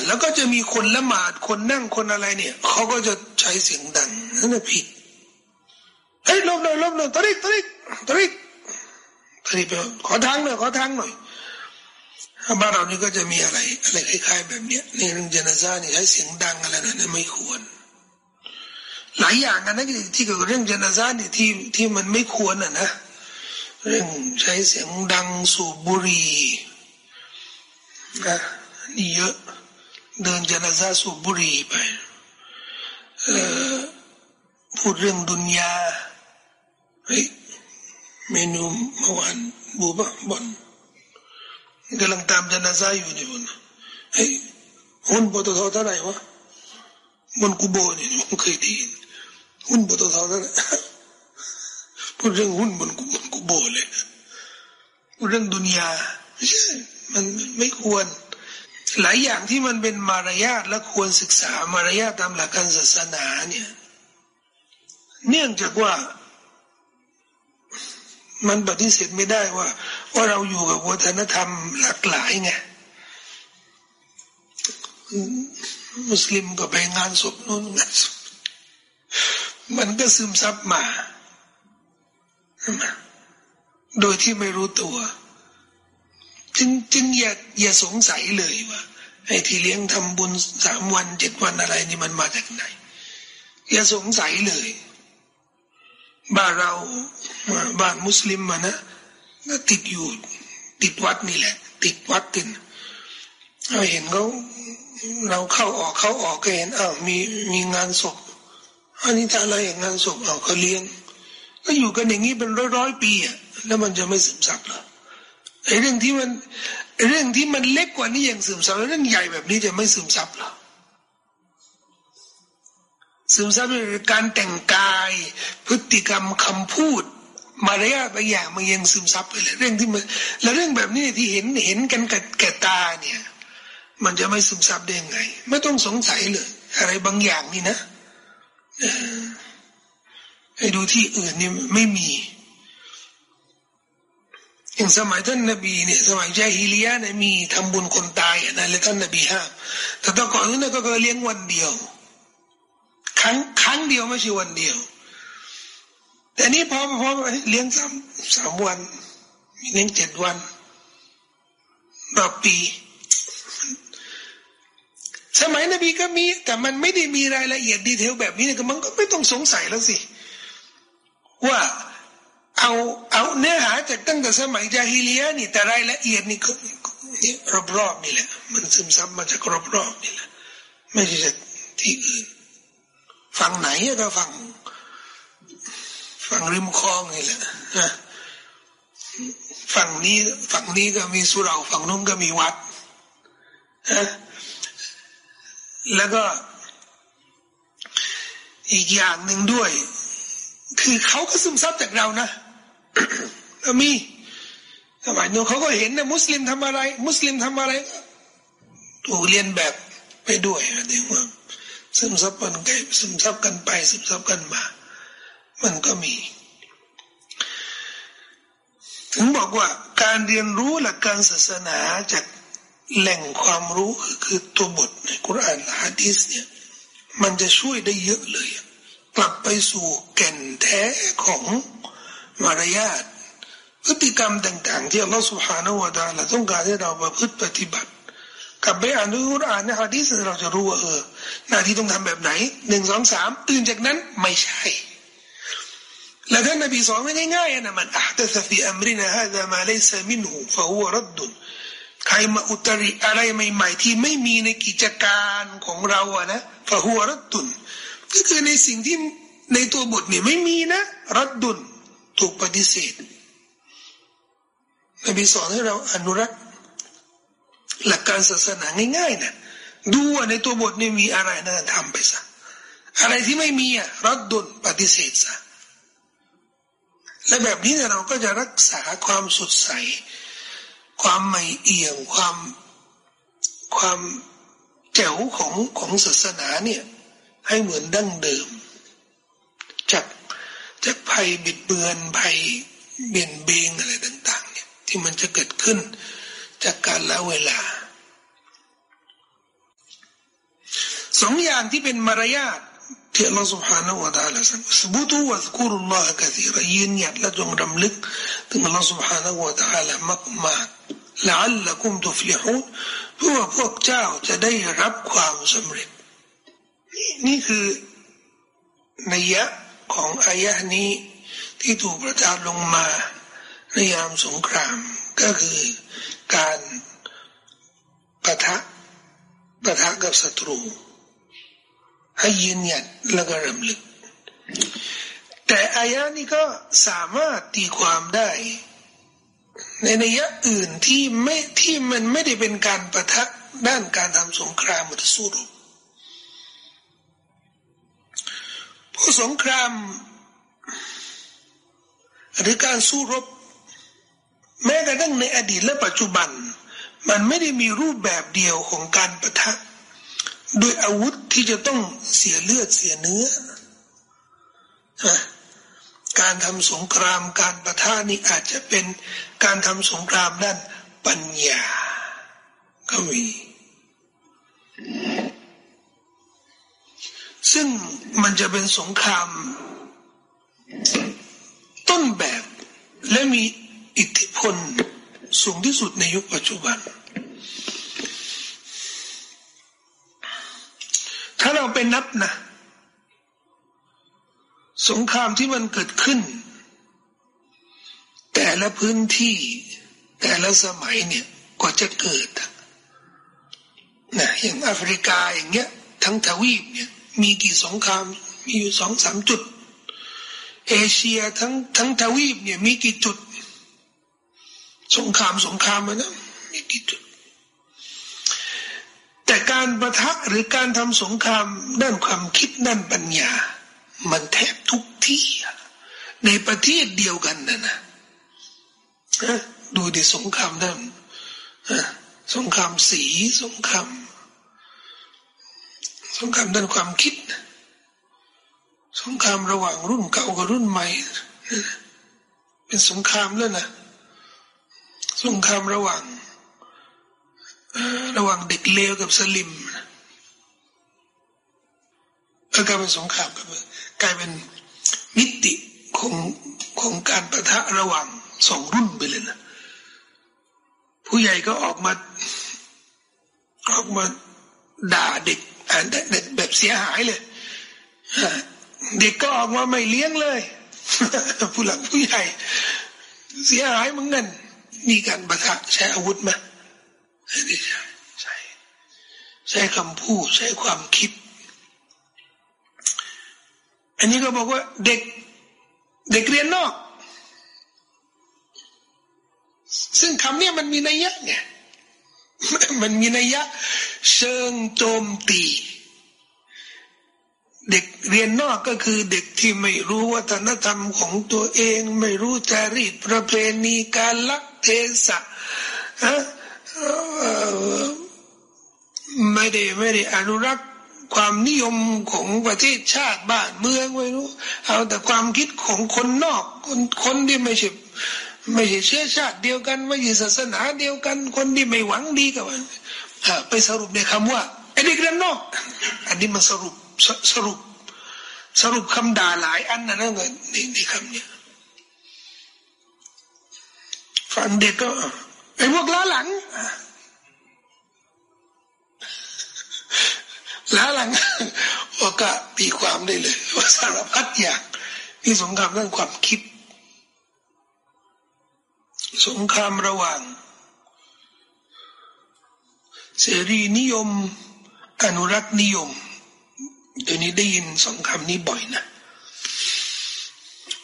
S1: แล้วก็จะมีคนละหมาดคนนั่งคนอะไรเนี่ยเขาก็จะใช้เสียงดังนั่นผิดเฮ้ยลบหน่อยลบหน่อยตริกตริกตริกตริกไปขอทางหน่อยขอทางหน่อยบ้านเรานี่ก็จะมีอะไรอะไรคล้ายๆแบบเนี้ยในเรื่องเจนาซานี่ใช้เสียงดังอะไรนั้นไม่ควร หลายอย่างกันนะที่เกี่ยวกับเรื่องเจนาซานี่ที่ที่มันไม่ควรอะนะเรื่องใช้เสียงดังสูบบุหรี่นะนี่เยอะ เดินจนาซาสูบบุหรี่ไปพูดเรื่องดุนยาเฮ้ยเมนูเมื่อวานบูบะบอนกำลังตามจนาซาอยู่นี่บนเฮ้ยหุ้นปตทเท่าไหร่วะบนกูโบนี่ผมเคยได้ยินหุ้นปตทเท่าไหร่พูดเรื่องหุ้นบนกูบนกูโบเลยพูดเรื่องดุนยาไม่ใช่มันไม่ควร หลายอย่างที่มันเป็นมารยาทและควรศึกษามารยาทตามหลักการศาสนาเนี่ย เนื่องจากว่า มันปฏิเสธไม่ได้ว่า ว่าเราอยู่กับวัฒนธรรมหลากหลายไงมุสลิมก็ไปงานศพโน้นงานศพมันก็ซึมซับมา โดยที่ไม่รู้ตัว จึงจึงอย่าอย่าสงสัยเลยว่าไอ้ที่เลี้ยงทำบุญสามวันเจ็ดวันอะไรนี่มันมาจากไหน อย่าสงสัยเลย บ้านเราบ้านมุสลิมมานะก็ติดอยู่ ติดวัดนี่แหละ ติดวัดตินเราเห็นเขาเราเข้าออกเข้าออกก็เห็นอ้าวมีมีงานศพอันนี้ถ้าอะไรอย่างงานศพเอาเขาเลี้ยง ก็อยู่กันอย่างนี้เป็นร้อยร้อยปีอะแล้วมันจะไม่ซึมซับหรอ ไอ้เรื่องที่มันเรื่องที่มันเล็กกว่านี้ยังซึมซับแล้วเรื่องใหญ่แบบนี้จะไม่ซึมซับหรอซึมซับในการแต่งกาย พฤติกรรมคำพูด มารยาทบางอย่างมันยังซึมซับไปเลยเรื่องที่มันแล้วเรื่องแบบนี้ที่เห็นเห็นกันกับแก่ตาเนี่ย มันจะไม่ซึมซับได้ยังไง ไม่ต้องสงสัยเลย อะไรบางอย่างนี่นะให้ดูที่อื่นนี่ไม่มี อย่างสมัยท่านนบีเนี่ยสมัยใจฮิลียะเนี่ยมีทำบุญคนตายนะแล้วท่านนบีห้ามแต่ตอนก่อนนั้นก็เลี้ยงวันเดียว ครั้งครั้งเดียวไม่ใช่วันเดียว แต่นี้พอพอเลี้ยงสามสามวันเลี้ยงเจ็ดวันต่อปีสมัยนบีก็มี แต่มันไม่ได้มีรายละเอียดดีเทลแบบนี้ก็มันก็ไม่ต้องสงสัยแล้วสิ ว่า เอาเอาเนื้อหาจากตั้งแต่สมัยจาฮิเลียนี่แต่รายละเอียดนี่ก็นี่รอบๆนี่แหละ มันซึมซับมาจากรอบๆนี่แหละ ไม่ใช่จากที่อื่นฝั่งไหนก็ฝั่งฝั่งริมคลองนี่แหละนะฝั่งนี้ฝั่งนี้ก็มีสุราฝั่งนู้นก็มีวัดนะแล้วก็อีกอย่างหนึ่งด้วย คือเขาก็ซึมซับจากเรานะ มีสมัยนู้นเขาก็เห็นนะมุสลิมทำอะไร มุสลิมทำอะไรถูกเลียนแบบไปด้วยนะเดี๋ยวว่าซึมซับกันไปซึมซับกันไปซึมซับกันมา มันก็มี ถึงบอกว่าการเรียนรู้หลักการศาสนาจากแหล่งความรู้คือตัวบทในคุรานฮะดีสเนี่ยมันจะช่วยได้เยอะเลย กลับไปสู่แก่นแท้ของ มารยาทพฤติกรรมต่างๆ ที่อัลลอฮฺสุบฮานาวะตาละต้องการให้เราประพฤติปฏิบัติกับไปอ่านดูกุรานในฮะดีสเราจะรู้ว่าเออ หน้าที่ต้องทำแบบไหนหนึ่งสองสามตื่นจากนั้นไม่ใช่ แล้วท่านนบีสอนไม่ง่ายๆนะมันอัตสฟีอัมรินะฮะดามาเลสมินหูฟะฮัวรัดดุนใครมาอุตริอะไรใหม่ ๆ ที่ไม่มีในกิจการของเราอะนะฟะฮัวรัดดุนก็คือในสิ่งที่ในตัวบทนี่ไม่มีนะ รัดดุน ถูกปฏิเสธนบีสอนให้เราอนุรักษ์ หลักการศาสนาง่ายๆนะดูว่าในตัวบทนี่มีอะไรนั่นทำไปซะอะไรที่ไม่มีอะรัดดุลปฏิเสธซะและแบบนี้เราก็จะรักษาความสดใส ความไม่เอียงความความแจ๋วของของศาสนาเนี่ยให้เหมือนดั้งเดิมจาก จากภัยบิดเบือนภัยเบี่ยนเบงอะไรต่างๆเนี่ยที่มันจะเกิดขึ้นจากการละเวลาสองอย่างที่เป็นมารยาท ที่อัลลอฮฺ سبحانه และ تعالى สั่งสบุตุวะสกุรุลลอฮ์กะซีรยืนหยัดและจงรำลึกถึงอัลลอฮฺ سبحانه และ تعالى มากมากละอัลละกุมตุฟลิฮูนเพื่อพวกเจ้าจะได้รับความสำเร็จนี่นี่คือนัยยะ ของอายะนี้ที่ถูกประทานลงมาในยามสงครามก็คือการปะทะปะทะกับศัตรู ให้ยืนหยัดและก็รำลึก แต่อายะนี้ก็สามารถตีความได้ ในนัยยะอื่นที่ไม่ที่มันไม่ได้เป็นการประทะด้านการทำสงครามหรือสู้รบ สงคราม หรือการสู้รบ แม้กระทั่งในอดีตและปัจจุบัน มันไม่ได้มีรูปแบบเดียวของการประทะโดยอาวุธที่จะต้องเสียเลือดเสียเนื้อ การทำสงครามการประทะนี่อาจจะเป็นการทำสงครามด้านปัญญาก็มี ซึ่งมันจะเป็นสงคราม ต้นแบบและมีอิทธิพลสูงที่สุดในยุคปัจจุบัน ถ้าเราไปนับนะสงครามที่มันเกิดขึ้น แต่ละพื้นที่แต่ละสมัยเนี่ยกว่าจะเกิดนะอย่างแอฟริกาอย่างเงี้ย ทั้งทวีปเนี่ย มีกี่สงคราม มีอยู่สองสามจุด เอเชียทั้งทั้งทวีปเนี่ยมีกี่จุด สงครามสงครามมันนะมีกี่จุด แต่การประทะหรือการทำสงครามด้านความคิดด้านปัญญา มันแทบทุกที่ในประเทศเดียวกันนะนะดูดิสงครามด้านสงครามสีสงคราม สงครามด้านความคิด สงครามระหว่างรุ่นเก่ากับรุ่นใหม่ เป็นสงครามแล้วนะสงครามระหว่างระหว่างเด็กเลวกับสลิมก็กลายเป็นสงครามกับกลายเป็นมิติของของการประทะระหว่างสองรุ่นไปเลยนะผู้ใหญ่ก็ออกมาออกมาด่าเด็ก แบบเสียหายเลยเด็กก็ออกมาไม่เลี้ยงเลยผู้หลักผู้ใหญ่เสียหายเหมือนกันมีการประทะใช้อาวุธไหมไม่ใช่ใช่ใช้คำพูดใช้ความคิด อันนี้ก็บอกว่าเด็กเด็กเรียนนอก ซึ่งคำนี้มันมีนัยยะไง มันมีนัยยะเชิงโจมตี เด็กเรียนนอกก็คือเด็กที่ไม่รู้วัฒนธรรมของตัวเอง ไม่รู้จารีตประเพณีการลักเทศะไม่ได้ไม่ได้อนุรักษ์ความนิยมของประเทศชาติบ้านเมืองไม่รู้ เอาแต่ความคิดของคนนอก คนคนที่ไม่ใช่ ไม่ใช่เชื้อชาติเดียวกัน ไม่ใช่ศาสนาเดียวกัน คนที่ไม่หวังดีกับมันไปสรุปในคำว่าไอ้เด็กเรียนนอก อันนี้มันสรุปสรุป สรุปคำด่าหลายอันนะนั่นก็ในในคำเนี้ยฟังเด็กก็ไอ้พวกล้าหลังล้าหลังก็ตีความได้เลยว่าสารพัดอย่างนี่สงครามเรื่องความคิด สงครามระหว่าง เสรีนิยม อนุรักษ์นิยมเดี๋ยวนี้ได้ยินสองคำนี้บ่อยนะ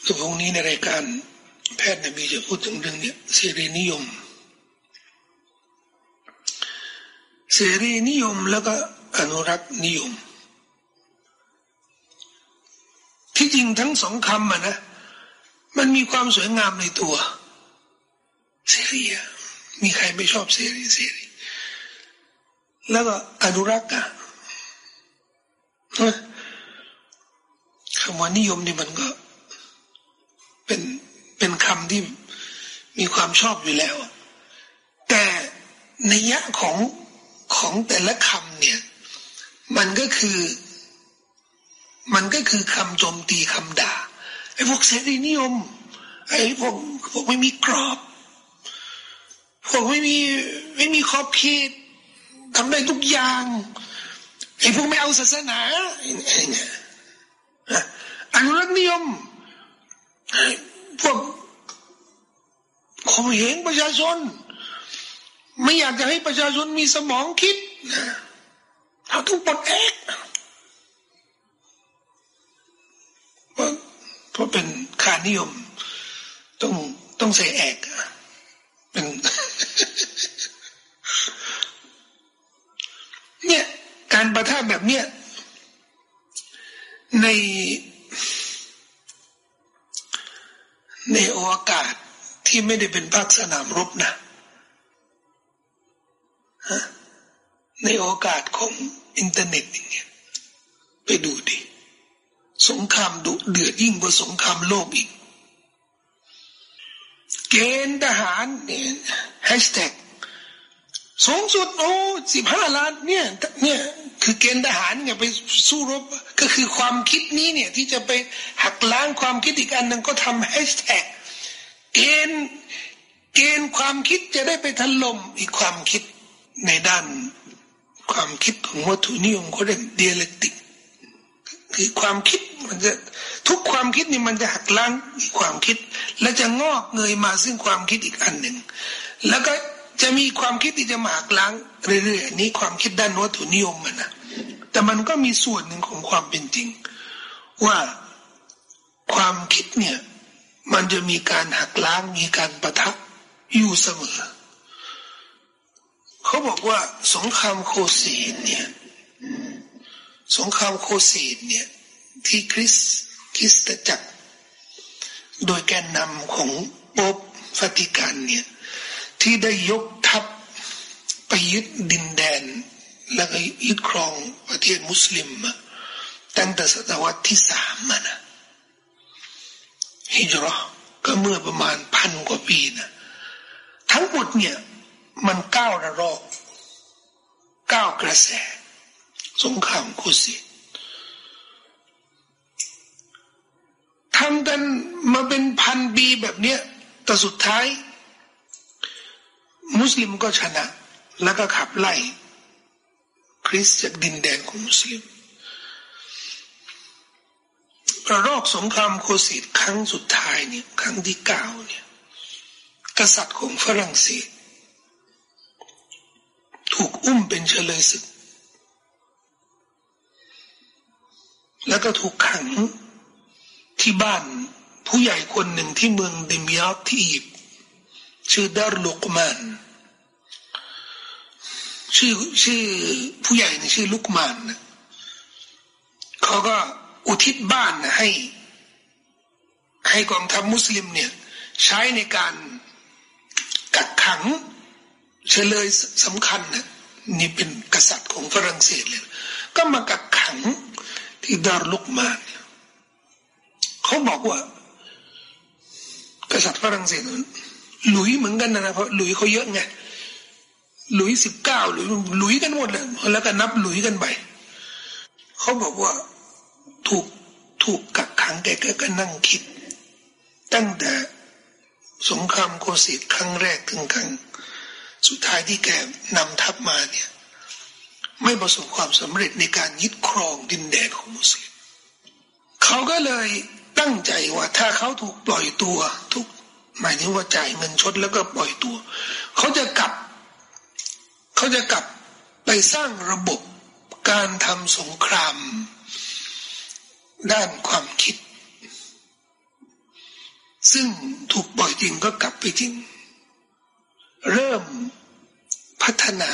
S1: ตัวพวกนี้ในรายการแพทย์นบีจะพูดถึงเรื่องนี้เสรีนิยม เสรีนิยมแล้วก็อนุรักษ์นิยม ที่จริงทั้งสองคำอะนะ มันมีความสวยงามในตัว เสรีมีใครไม่ชอบเสรีเสรีแล้วก็อนุรักษ์อะคำว่านิยมนี่มันก็เป็นเป็นคำที่มีความชอบอยู่แล้ว แต่ในยะของของแต่ละคำเนี่ย มันก็คือ มันก็คือคำโจมตีคำด่าไอ้พวกเสรีนิยม ไอ้พวกพวกไม่มีกรอบ พวกไม่มีไม่มีขอบเขตทำได้ทุกอย่างไอ้พวกไม่เอาศาสนาไอ้เนี่ยอนุรักษ์นิยมพวกข่มเหงประชาชน ไม่อยากจะให้ประชาชนมีสมองคิดเราต้องปลดแอกเพราะเป็นค่านิยม ต้องต้องใส่แอกเป็ ปะทะแบบเนี้ยในในโอกาสที่ไม่ได้เป็นภาคสนามรบนะในโอกาสของอินเทอร์เน็ตอย่างเงี้ยไปดูดิสงครามดุเดือดยิ่งกว่าสงครามโลกอีก เกณฑ์ทหารเนี่ยแฮชแท็กสูงสุดโอ้สิบห้าล้านเนี่ยเนี่ย คือเกณฑ์ทหารเนี่ยไปสู้รบก็คือความคิดนี้เนี่ยที่จะไปหักล้างความคิดอีกอันหนึ่งก็ทำแฮชแท็กเกณฑ์เกณฑ์ความคิดจะได้ไปถล่มอีกความคิดในด้าน ความคิดของวัตถุนิยมเขาเรียกเดียเลติกคือความคิดมันจะทุกความคิดนี่มันจะหักล้างอีกความคิด และจะงอกเงยมาซึ่งความคิดอีกอันหนึ่งแล้วก็จะมีความคิดที่จะมาหักล้างเรื่อยๆนี้ความคิดด้านวัตถุนิยมมันนะ แต่มันก็มีส่วนหนึ่งของความเป็นจริง ว่าความคิดเนี่ย มันจะมีการหักล้างมีการประทับอยู่เสมอ เขาบอกว่าสงครามโคสีเนี่ยสงครามโคสีเนี่ย ที่คริสคริสตจักร โดยแกนนำของโป๊ปฟาติกันเนี่ย ที่ได้ยกทัพไปยึดดินแดน แล้วก็ยึดครองประเทศมุสลิมมาตั้งแต่ศตวรรษที่สามมานะฮิจรัก็เมื่อประมาณพันกว่าปีนะทั้งหมดเนี่ย มันก้าวระรอกก้าวกระแส สงครามคุสิทำกันมาเป็นพันปีแบบเนี้ยแต่สุดท้าย มุสลิมก็ชนะ แล้วก็ขับไล่ คริสจากดินแดนของมุสลิมระลอกสงครามโคสิตครั้งสุดท้ายเนี่ยครั้งที่เก้าเนี่ยกษัตริย์ของฝรั่งเศส ถูกอุ้มเป็นเฉลยศึก แล้วก็ถูกขังที่บ้านผู้ใหญ่คนหนึ่งที่เมืองดิมยาที่อียิปต์ชื่อดาร์ลุกมาน ชื่อชื่อผู้ใหญ่นี่ชื่อลุกมานเขาก็อุทิศบ้านให้ ให้กองทัพมุสลิมเนี่ย ใช้ในการกักขังเฉลยสำคัญนะนี่เป็นกษัตริย์ของฝรั่งเศสเลย ก็มากักขังที่ดาร์ลุกมานเขาบอกว่า กษัตริย์ฝรั่งเศสหลุยเหมือนกันนะเพราะหลุยเขาเยอะไง หลุยสิบเก้าหลุยหลุยกันหมดเลยแล้วก็นับหลุยกันไปเขาบอกว่าถูกถูกกักขังแกก็นั่งคิด ตั้งแต่สงครามโคสิตครั้งแรกถึงครั้งสุดท้ายที่แกนำทัพมาเนี่ยไม่ประสบความสำเร็จในการยึดครองดินแดนของมุสลิมเขาก็เลยตั้งใจว่าถ้าเขาถูกปล่อยตัวทุกหมายถึงว่าจ่ายเงินชดแล้วก็ปล่อยตัว เขาจะกลับ เขาจะกลับไปสร้างระบบการทำสงคราม ด้านความคิด ซึ่งถูกปล่อยจริงก็กลับไปจริง เริ่มพัฒนา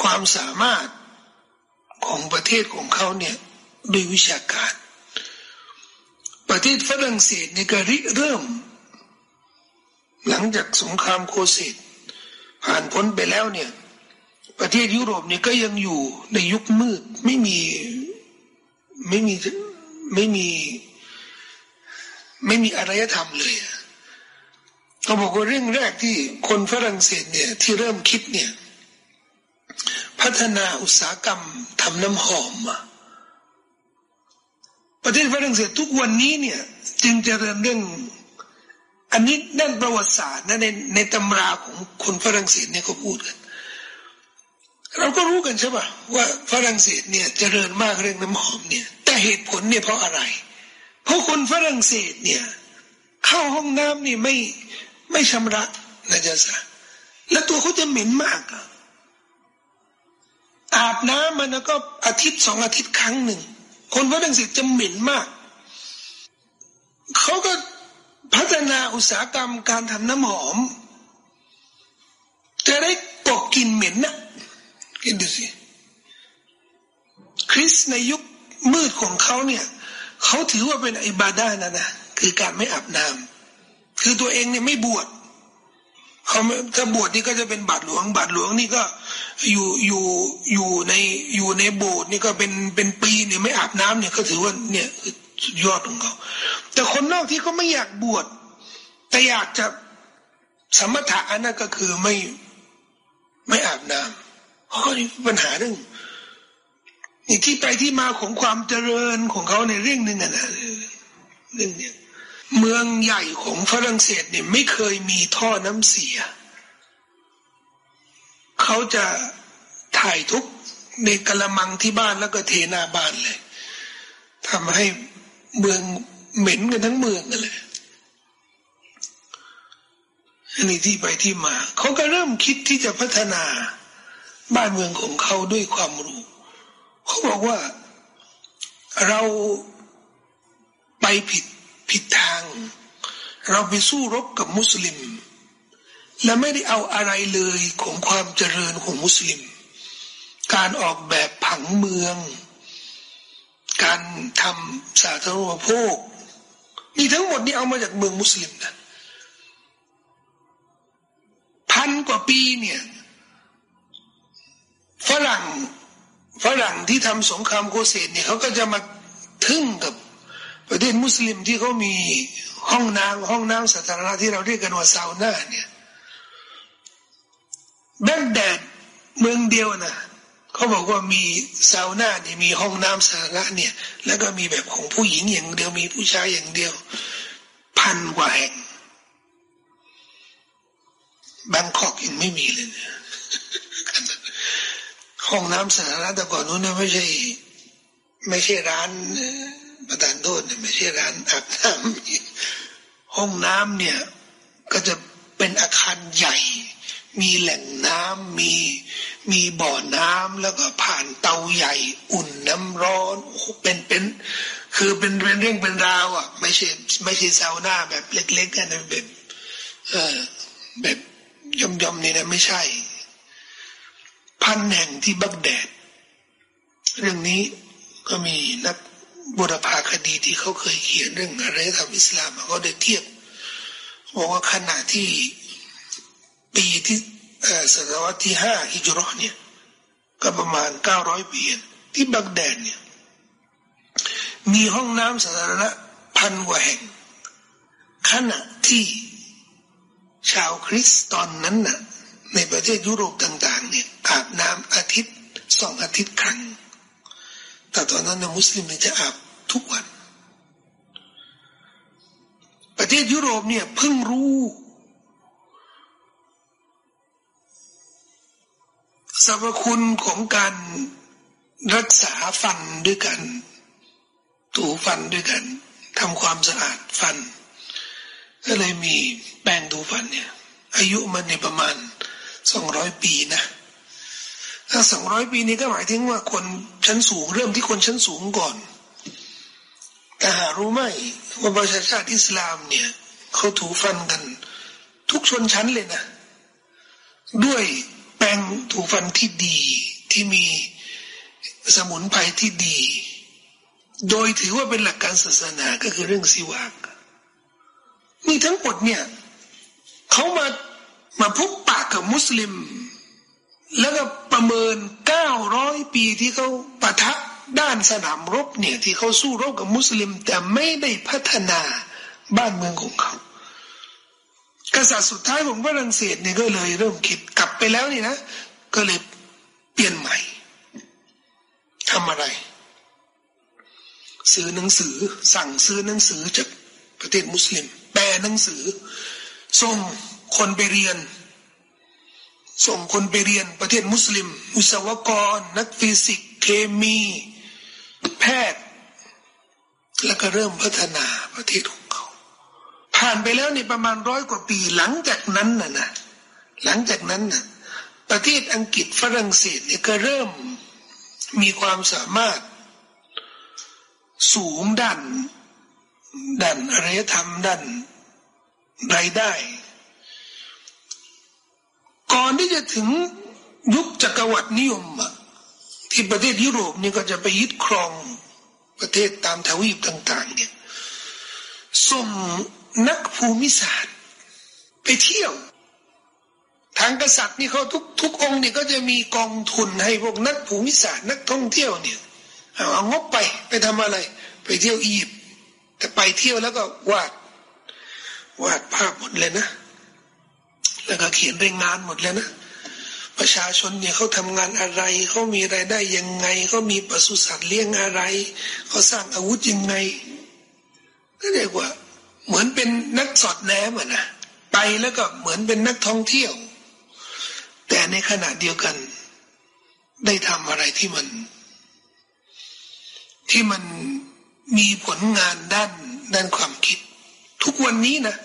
S1: ความสามารถของประเทศของเขาเนี่ยด้วยวิชาการ ประเทศฝรั่งเศสในก็ริเริ่ม หลังจากสงครามโคเสต ผ่านพ้นไปแล้วเนี่ย ประเทศยุโรปเนี่ยก็ยังอยู่ในยุคมืดไม่มีไม่มีไม่มี ไม่มีอารยธรรมเลยเขาบอกว่าเรื่องแรกที่คนฝรั่งเศสเนี่ย ที่เริ่มคิดเนี่ย พัฒนาอุตสาหกรรมทำน้ำหอมประเทศฝรั่งเศสทุกวันนี้เนี่ย จึงจะเรียนเรื่อง อันนี้ด้านประวัติศาสตร์นะในในตำราของคนฝรั่งเศสเนี่ยเขาพูดกัน เราก็รู้กันใช่ป่ะว่าฝรั่งเศสเนี่ยจเจริญมากเรื่องน้ำหอมเนี่ย แต่เหตุผลเนี่ยเพราะอะไร เพราะคนฝรั่งเศสเนี่ย เข้าห้องน้ำนี่ไม่ไม่ชำระนะจ๊ะสะแล้วตัวเขาจะเหม็นมากอะอาบน้ำมันก็อาทิตย์สองอาทิตย์ครั้งหนึ่ง คนฝรั่งเศสจะเหม็นมาก เขาก็ พัฒนาอุตสาหกรรมการทำน้ำหอม จะได้กบกลิ่นเหม็นนะกินดูสิคริสในยุคมืดของเขาเนี่ยเขาถือว่าเป็นอิบาดานะนะคือการไม่อาบน้ำคือตัวเองเนี่ยไม่บวชเขาถ้าบวชนี่ก็จะเป็นบาทหลวง บาทหลวงนี่ก็อยู่อยู่อยู่ในอยู่ในโบสถ์นี่ก็เป็นเป็นปีเนี่ยไม่อาบน้ำเนี่ยก็ถือว่าเนี่ย สุดยอดของเขาแต่คนนอกที่เขาไม่อยากบวชแต่อยากจะสมถะอันนั้นก็คือไม่ไม่อาบน้ำเขาก็มีปัญหาเรื่องนี่ที่ไปที่มาของความเจริญของเขาในเรื่องหนึ่งนะเรื่องเนี้ยเมืองใหญ่ของฝรั่งเศสเนี่ยไม่เคยมีท่อน้ำเสีย เขาจะถ่ายทุกในกระมังที่บ้านแล้วก็เทหน้าบ้านเลยทำให้ เมืองเหม็นกันทั้งเมืองกันเลยอันนี้ที่ไปที่มา เขาก็เริ่มคิดที่จะพัฒนาบ้านเมืองของเขาด้วยความรู้ เขาบอกว่าเราไปผิดผิดทาง เราไปสู้รบกับมุสลิม และไม่ได้เอาอะไรเลยของความเจริญของมุสลิม การออกแบบผังเมือง การทำสาธารณโภคนี่ทั้งหมดนี่เอามาจากเมืองมุสลิมนะพันกว่าปีเนี่ยฝรั่งฝรั่งที่ทำสงครามโกเซตเนี่ยเขาก็จะมาทึ่งกับประเทศมุสลิมที่เขามีห้องน้ำห้องน้ำสาธารณะที่เราเรียกกันว่าซาวน่าเนี่ยแบงแดดเมืองเดียวนะ เขาบอกว่ามีซาวน่าเนี่ยมีห้องน้ำสาธารณะเนี่ย แล้วก็มีแบบของผู้หญิงอย่างเดียวมีผู้ชายอย่างเดียว พันกว่าแห่งบางกอกยังไม่มีเลยเนี่ยห้องน้ำสาธารณะแต่ก่อนนู้นนะไม่ใช่ ไม่ใช่ร้านประธานโทษเนี่ยไม่ใช่ร้านอาบน้ำห้องน้ำเนี่ย ก็จะเป็นอาคารใหญ่ มีแหล่งน้ำมีมีบ่อน้ำแล้วก็ผ่านเตาใหญ่ อุ่นน้ำร้อนเป็นเป็น คือเป็นเป็นเรื่องเป็นราวอะ ไม่ใช่ไม่ใช่ซาวน่าแบบเล็กๆกันแบบเออแบบย่อมๆนี่นะไม่ใช่ พันแห่งที่บักแดด เรื่องนี้ก็มีนักบุรพาคดีที่เขาเคยเขียนเรื่องอะไรทำอิสลามเขาได้เทียบบอกว่าขณะที่ ปีที่ศตวรรษที่ห้าฮิจรัเนี่ยก็ประมาณเก้าร้อยปีที่บักแดดเนี่ยมีห้องน้ำสาธารณะพันกว่าแห่ง ขณะที่ชาวคริสต์ตอนนั้นน่ะในประเทศยุโรปต่าง ๆ เนี่ยอาบน้ำอาทิตย์สองอาทิตย์ครั้ง แต่ตอนนั้นนะมุสลิมจะอาบทุกวัน ประเทศยุโรปเนี่ยเพิ่งรู้ สรรพคุณของการรักษาฟันด้วยกัน ถูฟันด้วยกันทำความสะอาดฟัน ก็เลยมีแป้งถูฟันเนี่ย อายุมันเนี่ยประมาณสองร้อยปีนะถ้าสองร้อยปีนี้ก็หมายถึงว่าคนชั้นสูงเริ่มที่คนชั้นสูงก่อน แต่หารู้ไหมว่าประชาชาติอิสลามเนี่ยเขาถูฟันกัน ทุกชนชั้นเลยนะ ด้วย ปรงถูฟันที่ดีที่มีสมุนไพรที่ดี โดยถือว่าเป็นหลักการศาสนาก็คือเรื่องสิวากนี่ทั้งหมดเนี่ยเขามามาพบปะกับมุสลิม แล้วก็ประเมินเก้าร้อยปีที่เขาปะทะด้านสนามรบเนี่ยที่เขาสู้รบกับมุสลิม แต่ไม่ได้พัฒนาบ้านเมืองของเขา กษัตริย์สุดท้ายของฝรั่งเศสเนี่ยก็เลยเริ่มคิดกลับไปแล้วนี่นะ ก็เลยเปลี่ยนใหม่ทำอะไร ซื้อหนังสือ สั่งซื้อหนังสือจากประเทศมุสลิม แปลหนังสือ ส่งคนไปเรียน ส่งคนไปเรียนประเทศมุสลิมวิศวกร นักฟิสิกส์เคมี แพทย์ แล้วก็เริ่มพัฒนาประเทศของ ผ่านไปแล้วในประมาณร้อยกว่าปีหลังจากนั้นน่ะนะหลังจากนั้นน่ะประเทศอังกฤษฝรั่งเศสเนี่ยก็เริ่มมีความสามารถสูงด้านด้านอารยธรรมด้านรายได้ ก่อนที่จะถึงยุคจักรวรรดินิยมที่ประเทศยุโรปนี่ก็จะไปยึดครองประเทศตามทวีปต่าง ๆ เนี่ยส่ง นักภูมิศาสตร์ ไปเที่ยว ทางกษัตริย์นี่เขาทุกทุกองค์นี่ก็จะมีกองทุนให้พวกนักภูมิศาสตร์นักท่องเที่ยวเนี่ยเอางบไปไปทำอะไร ไปเที่ยวอียิปต์แต่ไปเที่ยวแล้วก็วาดวาดภาพหมดเลยนะ แล้วก็เขียนรายงานหมดเลยนะประชาชนเนี่ยเขาทำงานอะไรเขามีรายได้ยังไงเขามีปศุสัตว์เลี้ยงอะไรเขาสร้างอาวุธยังไงก็เรียกว่า เหมือนเป็นนักสอดแนมอะนะไปแล้วก็เหมือนเป็นนักท่องเที่ยว แต่ในขณะเดียวกัน ได้ทำอะไรที่มัน ที่มันมีผลงานด้านด้านความคิด ทุกวันนี้นะ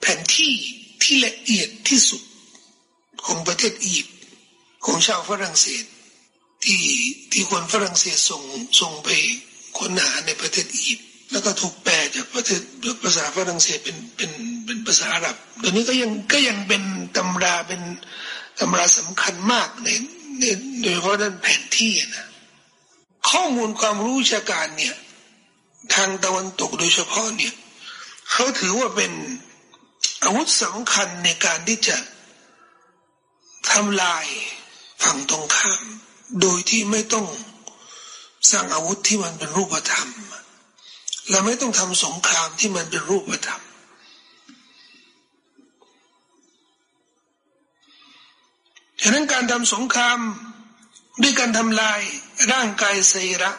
S1: แผนที่ที่ละเอียดที่สุดของประเทศอียิปต์ของชาวฝรั่งเศส ที่ที่คนฝรั่งเศสส่งส่งไปค้นหาในประเทศอียิปต์ แล้วก็ถูกแปลจากประเทศภาษาฝรั่งเศสเป็นเป็นเป็นภาษาอาหรับตอนนี้ก็ยังก็ยังเป็นตำราเป็นตำราสำคัญมากในในโดยเฉพาะด้านแผนที่นะข้อมูลความรู้ชาการเนี่ยทางตะวันตกโดยเฉพาะเนี่ยเขาถือว่าเป็นอาวุธสำคัญในการที่จะทำลายฝั่งตรงข้าม โดยที่ไม่ต้องสร้างอาวุธที่มันเป็นรูปธรรม และไม่ต้องทำสงครามที่มันเป็นรูปธรรมฉะนั้นการทำสงครามด้วยการทำลายร่างกายไซระ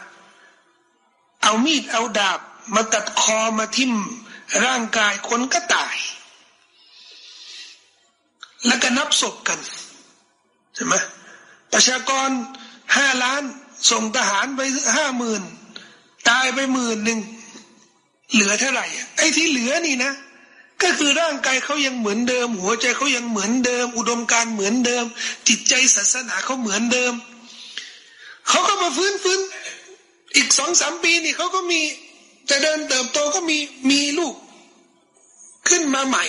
S1: เอามีดเอาดาบ มาตัดคอมาทิ่มร่างกายคนก็ตาย แล้วก็นับศพกันใช่ไหมประชากรห้าล้าน ส่งทหารไปห้าหมื่นตายไปหมื่นหนึ่ง เหลือเท่าไหร่ไอ้ที่เหลือนี่นะก็คือร่างกายเขายังเหมือนเดิม หัวใจเขายังเหมือนเดิม อุดมการเหมือนเดิม จิตใจศาสนาเขาเหมือนเดิมเขาก็มาฟื้นฟื้นอีกสองสามปีนี่เขาก็มีจะเดินเติบโตก็มีมีลูกขึ้นมาใหม่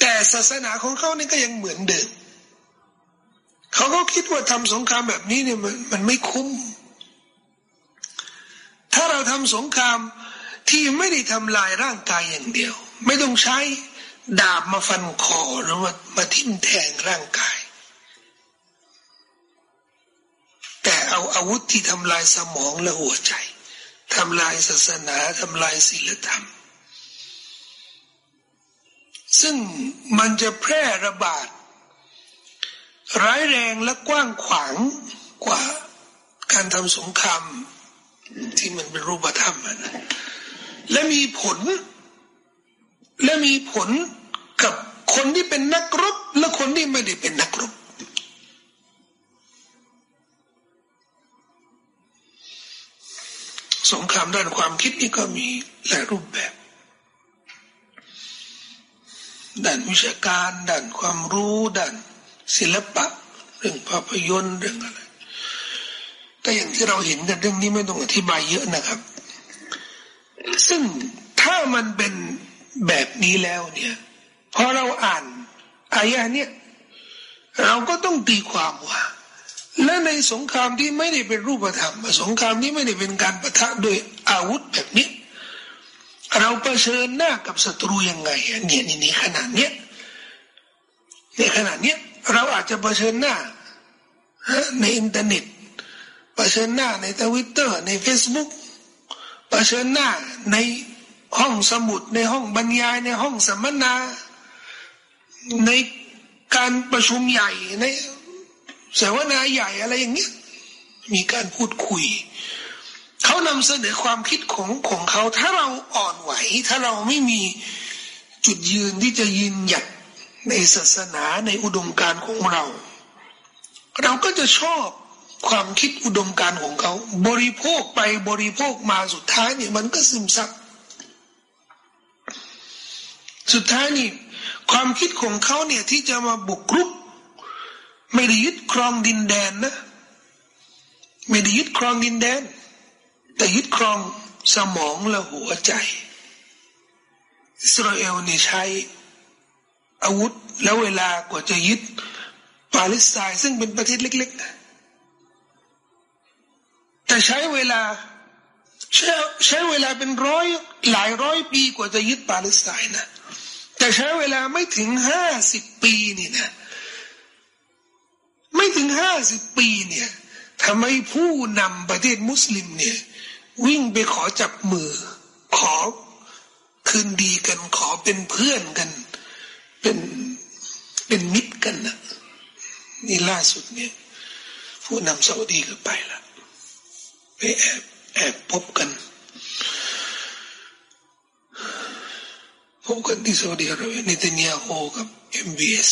S1: แต่ศาสนาของเขานี่ก็ยังเหมือนเดิมเขาก็คิดว่าทำสงครามแบบนี้เนี่ยมันมันไม่คุ้ม ถ้าเราทำสงคราม ที่ไม่ได้ทำลายร่างกายอย่างเดียว ไม่ต้องใช้ดาบมาฟันคอหรือมามาทิ่มแทงร่างกาย แต่เอาอาวุธที่ทำลายสมองและหัวใจทำลายศาสนาทำลายศีลธรรม ซึ่งมันจะแพร่ระบาด ร้ายแรงและกว้างขวางกว่าการทำสงครามที่มันเป็นรูปธรรมนะ และมีผล และมีผลกับคนที่เป็นนักรบ และคนที่ไม่ได้เป็นนักรบสงครามด้านความคิดนี่ก็มีหลายรูปแบบ ด้านวิชาการ ด้านความรู้ ด้านศิลปะ เรื่องภาพยนตร์เรื่องอะไร แต่อย่างที่เราเห็นกันเรื่องนี้ไม่ต้องอธิบายเยอะนะครับ ซึ่งถ้ามันเป็นแบบนี้แล้วเนี่ยพอเราอ่านอายะเนี่ยเราก็ต้องตีความว่า และในสงครามที่ไม่ได้เป็นรูปธรรม สงครามที่ไม่ได้เป็นการปะทะด้วยอาวุธแบบนี้ เราเผชิญหน้ากับศัตรูยังไงเนี่ยในขนาดเนี้ยในขนาดเนี้ยเราอาจจะเผชิญหน้าในอินเทอร์เน็ตเผชิญหน้าในทวิตเตอร์ใน Facebook เผชิญหน้าในห้องสมุดในห้องบรรยายในห้องสัมมนา ในการประชุมใหญ่ในเสวนาใหญ่อะไรอย่างเงี้ยมีการพูดคุย เขานำเสนอความคิดของของเขา ถ้าเราอ่อนไหว ถ้าเราไม่มีจุดยืนที่จะยืนหยัดในศาสนาในอุดมการของเรา เราก็จะชอบ ความคิดอุดมการของเขา บริโภคไปบริโภคมาสุดท้ายเนี่ยมันก็ซึมซับสุดท้ายนี่ความคิดของเขาเนี่ยที่จะมาบุกรุก ไม่ได้ยึดครองดินแดนนะ ไม่ได้ยึดครองดินแดน แต่ยึดครองสมองและหัวใจอิสราเอลนี่ใช้อาวุธแล้วเวลากว่าจะยึดปาเลสไตน์ซึ่งเป็นประเทศเล็กๆ แต่ใช้เวลาใช้ใช้เวลาเป็นร้อยหลายร้อยปีกว่าจะยึดปาเลสไตน์นะแต่ใช้เวลาไม่ถึงห้าสิบปีนี่นะ ไม่ถึงห้าสิบปีเนี่ยทำไมผู้นำประเทศมุสลิมเนี่ย วิ่งไปขอจับมือ ขอคืนดีกันขอเป็นเพื่อนกัน เป็นเป็นมิตรกันนะนี่ล่าสุดเนี่ย ผู้นำซาอุดีก็ไปละ ไปแอบแอบพบกันพบกันที่ซาอุดีอาระเบียเนทันยาฮูกับ MBS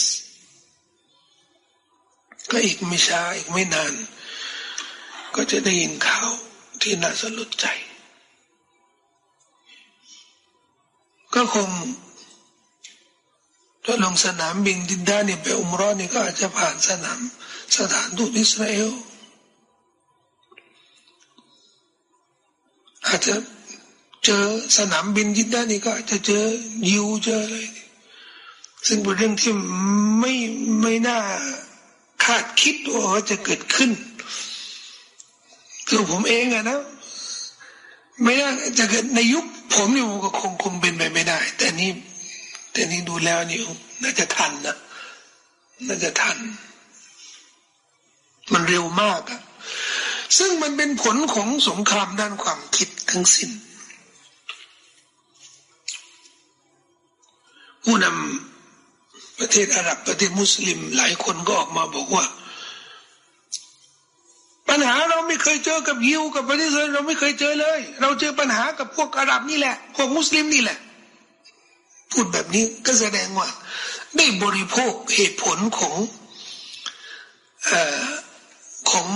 S1: ก็อีกไม่ช้าอีกไม่นาน ก็จะได้ยินข่าวที่น่าสลดใจ ก็คงถ้าลงสนามบินเจดดาห์เนี่ยไปอุมเราะฮฺเนี่ยก็อาจจะผ่านสนามสถานทูตอิสราเอล อาจจะเจอสนามบินยิดด้านี่ก็อาจจะเจอยิวเจออะไรซึ่งเป็นเรื่องที่ไม่ไม่น่าคาดคิดว่าจะเกิดขึ้นคือผมเองอะนะไม่น่าจะเกิดในยุคผมนี่ก็คงคงเป็นไปไม่ได้ แต่นี่แต่นี่ดูแล้วนี่น่าจะทันนะน่าจะทัน มันเร็วมากอะ ซึ่งมันเป็นผลของสงครามด้านความคิดทั้งสิ้น ผู้นำประเทศอาหรับประเทศมุสลิม หลายคนก็ออกมาบอกว่า ปัญหาเราไม่เคยเจอกับยิวกับประเทศอิสราเราไม่เคยเจอเลย เราเจอปัญหากับพวกอาหรับนี่แหละ พวกมุสลิมนี่แหละ พูดแบบนี้ก็แสดงว่า ได้บริโภคเหตุผลของอ ของ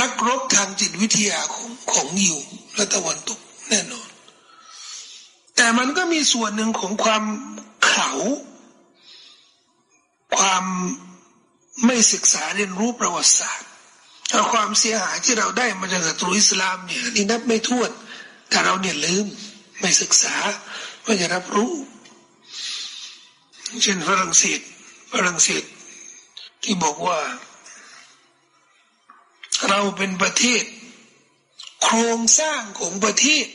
S1: นักรบทางจิตวิทยาของของยิวและตะวันตกแน่นอน แต่มันก็มีส่วนหนึ่งของความเขาความไม่ศึกษาเรียนรู้ประวัติศาสตร์เอาความเสียหายที่เราได้มาจากศัตรูอิสลามเนี่ยนี่นับไม่ถ้วนแต่เราเนี่ยลืมไม่ศึกษาไม่จะรับรู้ เช่นฝรั่งเศสฝรั่งเศสที่บอกว่า เราเป็นประเทศ โครงสร้างของประเทศ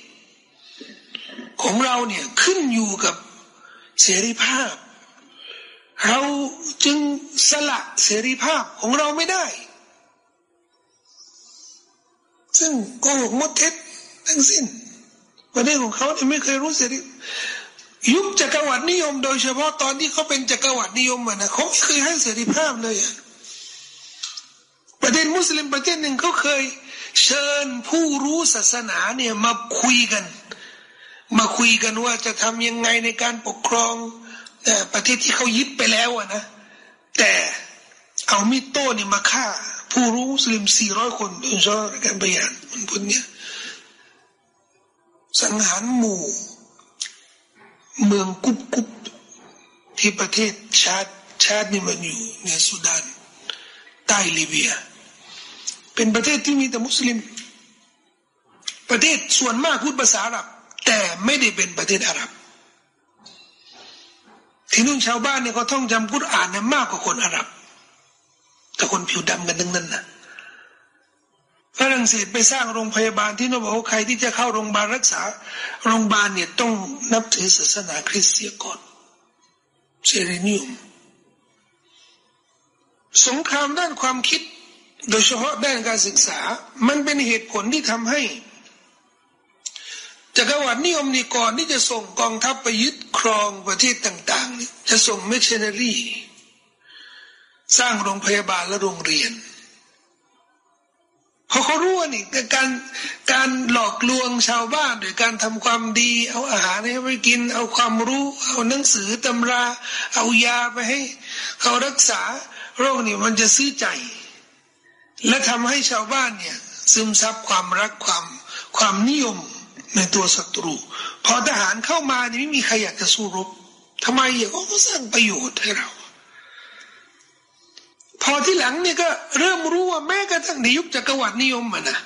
S1: ของเราเนี่ยขึ้นอยู่กับเสรีภาพ เราจึงสละเสรีภาพของเราไม่ได้ ซึ่งโกหกมดเท็จทั้งสิ้นประเทศของเขาเนี่ยไม่เคยรู้เสรียุคจักรวรรดินิยม โดยเฉพาะตอนที่เขาเป็นจักรวรรดินิยมนะเขาไม่เคยให้เสรีภาพเลยอะ ประเทศมุสลิมประเทศหนึ่งเขาเคย เชิญผู้รู้ศาสนาเนี่ยมาคุยกัน มาคุยกันว่าจะทำยังไงในการปกครองประเทศที่เขายึดไปแล้วอะนะ แต่เอามิโต้เนี่ยมาฆ่า ผู้รู้มุสลิมสี่ร้อยคนโดยเฉพาะการบริหารมันพุนเนี่ยสังหารหมู่ เมืองกุบกุบที่ประเทศชาติชาตินี่มันอยู่ในสุดานใต้ลิเบีย เป็นประเทศที่มีแต่มุสลิม ประเทศส่วนมากพูดภาษาอาหรับ แต่ไม่ได้เป็นประเทศอาหรับ ที่นู่นชาวบ้านเนี่ยเขาท่องจำกุรอานเนี่ยมากกว่าคนอาหรับแต่คนผิวดำกันทั้งนั้นนะฝรั่งเศสไปสร้างโรงพยาบาลที่นู่นบอกว่าใครที่จะเข้าโรงพยาบาลรักษา โรงพยาบาลเนี่ยต้องนับถือศาสนาคริสต์เสียก่อนเซเรนิมสงครามด้านความคิด โดยเฉพาะด้านการศึกษา มันเป็นเหตุผลที่ทำให้จักรวรรดินิยมนี่ก่อนที่จะส่งกองทัพไปยึดครองประเทศต่างๆ จะส่งเมชชนารีสร้างโรงพยาบาลและโรงเรียนเพราะเขารู้ว่านี่การการหลอกลวงชาวบ้านโดยการทำความดี เอาอาหารให้ไปกิน เอาความรู้ เอาหนังสือตำรา เอายาไปให้ เขารักษาโรคนี่มันจะซื้อใจ และทำให้ชาวบ้านเนี่ยซึมซับความรักความความนิยมในตัวศัตรู พอทหารเข้ามาเนี่ยไม่มีใครอยากจะสู้รบทำไมอะเขาสร้างประโยชน์ให้เรา พอที่หลังเนี่ยก็เริ่มรู้ว่าแม้กระทั่งในยุคจักรวรรดินิยมมันนะ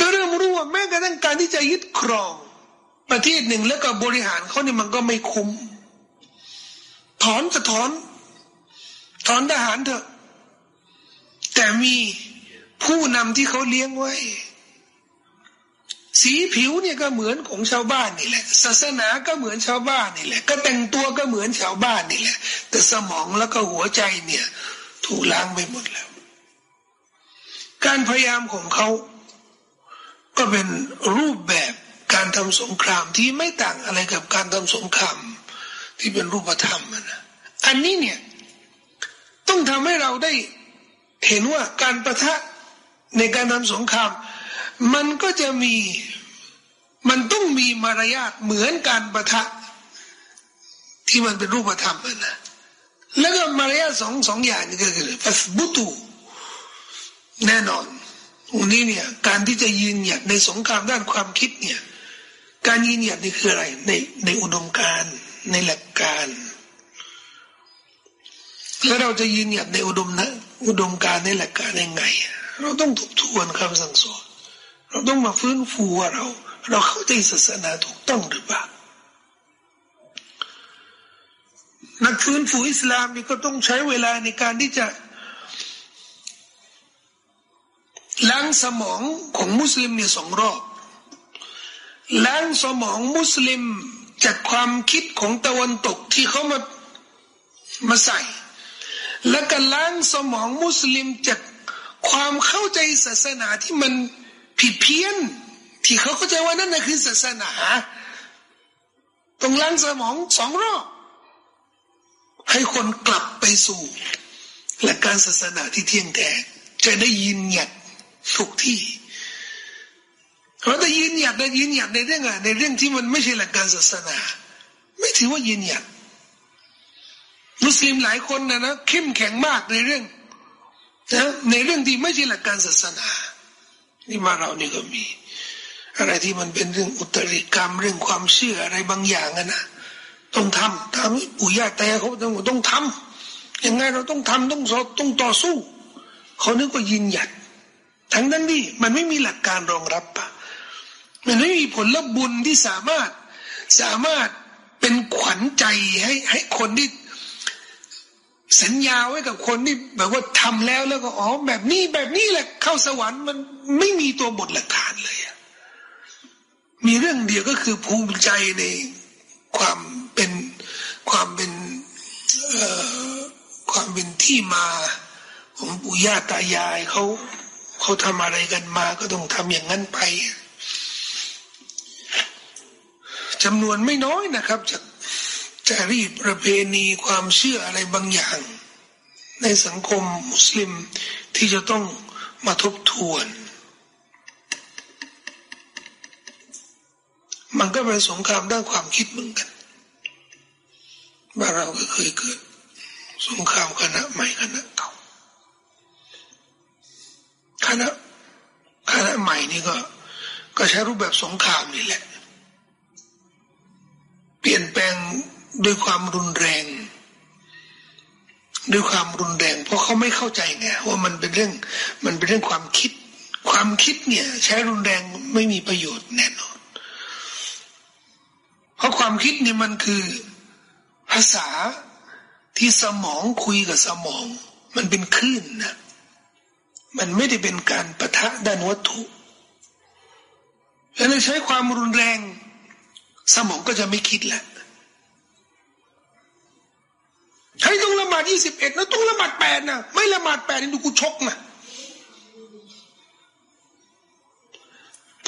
S1: ก็เริ่มรู้ว่าแม้กระทั่งการที่จะยึดครอง ประเทศหนึ่งแล้วก็บริหารเขาเนี่ยมันก็ไม่คุ้มถอนจะถอน ถอนทหารเถอะ แต่มีผู้นำที่เขาเลี้ยงไว้ สีผิวเนี่ยก็เหมือนของชาวบ้านนี่แหละ ศาสนาก็เหมือนชาวบ้านนี่แหละ ก็แต่งตัวก็เหมือนชาวบ้านนี่แหละ แต่สมองแล้วก็หัวใจเนี่ย ถูกล้างไปหมดแล้ว การพยายามของเขาก็เป็นรูปแบบการทำสงครามที่ไม่ต่างอะไรกับการทำสงครามที่เป็นรูปธรรมนะ อันนี้เนี่ย ต้องทำให้เราได้ เห็นว่าการประทะในการทำสงคราม มันก็จะมีมันต้องมีมารยาทเหมือนการประทะที่มันเป็นรูปธรรมนะแล้วก็มารยาทสองสองอย่างนี่ก็คือฟัสบุตุแน่นอนวันนี้เนี่ยการที่จะยืนหยัดในสงครามด้านความคิดเนี่ยการยืนหยัดนี่คืออะไรในในอุดมการในหลักการ แล้วเราจะยืนหยัดในอุดมนะ อุดมการในหลักการยังไง เราต้องทบทวนคำสั่งสอนเราต้องมาฟื้นฟูว่าเรา เราเข้าใจศาสนาถูกต้องหรือเปล่านักฟื้นฟูอิสลามนี่ก็ต้องใช้เวลาในการที่จะล้างสมองของมุสลิมเนี่ยสองรอบล้างสมองมุสลิมจากความคิดของตะวันตกที่เขามามาใส่ และก็ล้างสมองมุสลิมจากความเข้าใจศาสนาที่มันผิดเพี้ยน ที่เขาเข้าใจว่านั่นนะคือศาสนาต้องล้างสมองสองรอบให้คนกลับไปสู่หลักการศาสนาที่เที่ยงแท้จะได้ยินหยัดทุกที่เราจะยืนหยัดได้ยืนหยัดในเรื่องอะไรในเรื่องที่มันไม่ใช่หลักการศาสนา ไม่ถือว่ายืนหยัด มุสลิมหลายคนนะนะเข้มแข็งมากในเรื่องนะในเรื่องที่ไม่ใช่หลักการศาสนานี่มาเรานี่ก็มี อะไรที่มันเป็นเรื่องอุตริกรรมเรื่องความเชื่ออะไรบางอย่างนะต้องทำตามปู่ย่าแต่เขาต้องต้องทำยังไงเราต้องทำต้องสอบต้องต่อสู้เขานึกว่ายินหยัดทั้งนั้นนี่มันไม่มีหลักการรองรับปะมันไม่มีผลลบุญที่สามารถสามารถเป็นขวัญใจให้ให้คนที่ สัญญาไว้กับคนที่แบบว่าทำแล้วแล้วก็อ๋อแบบนี้แบบนี้แหละเข้าสวรรค์มันไม่มีตัวบทหลักฐานเลยมีเรื่องเดียวก็คือภูมิใจในความเป็นความเป็นความเป็นที่มาของปู่ย่าตายายเขาเขาทำอะไรกันมาก็ต้องทำอย่างนั้นไปจำนวนไม่น้อยนะครับ จาก จารีตประเพณีความเชื่ออะไรบางอย่าง ในสังคมมุสลิมที่จะต้องมาทบทวน มันก็เป็นสงครามด้านความคิดเหมือนกันบ้านเราก็เคยเกิด สงครามคณะใหม่คณะเก่าคณะคณะใหม่นี่ก็ ก็ใช้รูปแบบสงครามนี่แหละ เปลี่ยนแปลง ด้วยความรุนแรง ด้วยความรุนแรง เพราะเขาไม่เข้าใจไงว่ามันเป็นเรื่องมันเป็นเรื่องความคิด ความคิดเนี่ย ใช้รุนแรงไม่มีประโยชน์แน่นอน เพราะความคิดนี่มันคือภาษาที่สมองคุยกับสมอง มันเป็นคลื่นนะมันไม่ได้เป็นการประทะด้านวัตถุแล้วใช้ความรุนแรง สมองก็จะไม่คิดแหละ ใช้ต้องละหมาดยี่สิบเอ็ดนะต้องละหมาดแปดนะไม่ละหมาดแปดนี่ดูกูชกนะ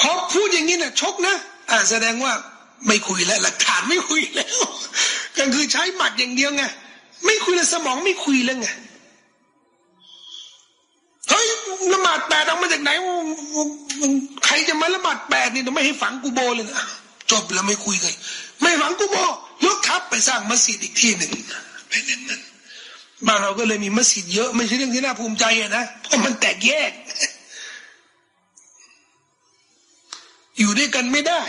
S1: พอพูดอย่างนี้นะชกนะอ่าแสดงว่าไม่คุยแล้วหลักฐานไม่คุยแล้วก็คือใช้หมัดอย่างเดียวไงไม่คุยแล้วสมองไม่คุยแล้วไงเฮ้ยละหมาดแปดเอามาจากไหนใครจะมาละหมาดแปดนี่ไม่ให้ฝังกูโบเลยนะจบแล้วไม่คุยกันไม่ฝังกูโบยกทัพไปสร้างมัสยิดอีกที่หนึ่ง ป็นอย่างนั้นบ้านเราก็เลยมีมัสยิดเยอะ ไม่ใช่เรื่องที่น่าภูมิใจนะเพราะมันแตกแยก อยู่ด้วยกันไม่ได้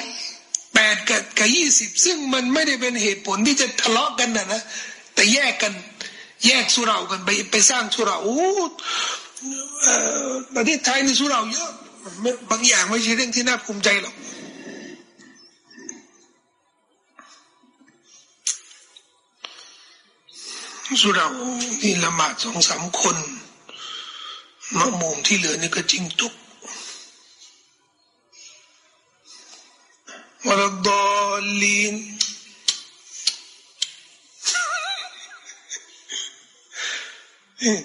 S1: แปดกับกับยี่สิบซึ่งมันไม่ได้เป็นเหตุผลที่จะทะเลาะกันนะนะแต่แยกกัน แยกสุรากันไปไปสร้างสุราโอ้ประเทศไทยในสุราเยอะบางอย่างไม่ใช่เรื่องที่น่าภูมิใจหรอก สุรานี่ละหมาดสองสามคนมะมุมที่เหลือนี่ก็จริงทุกวลดอลีน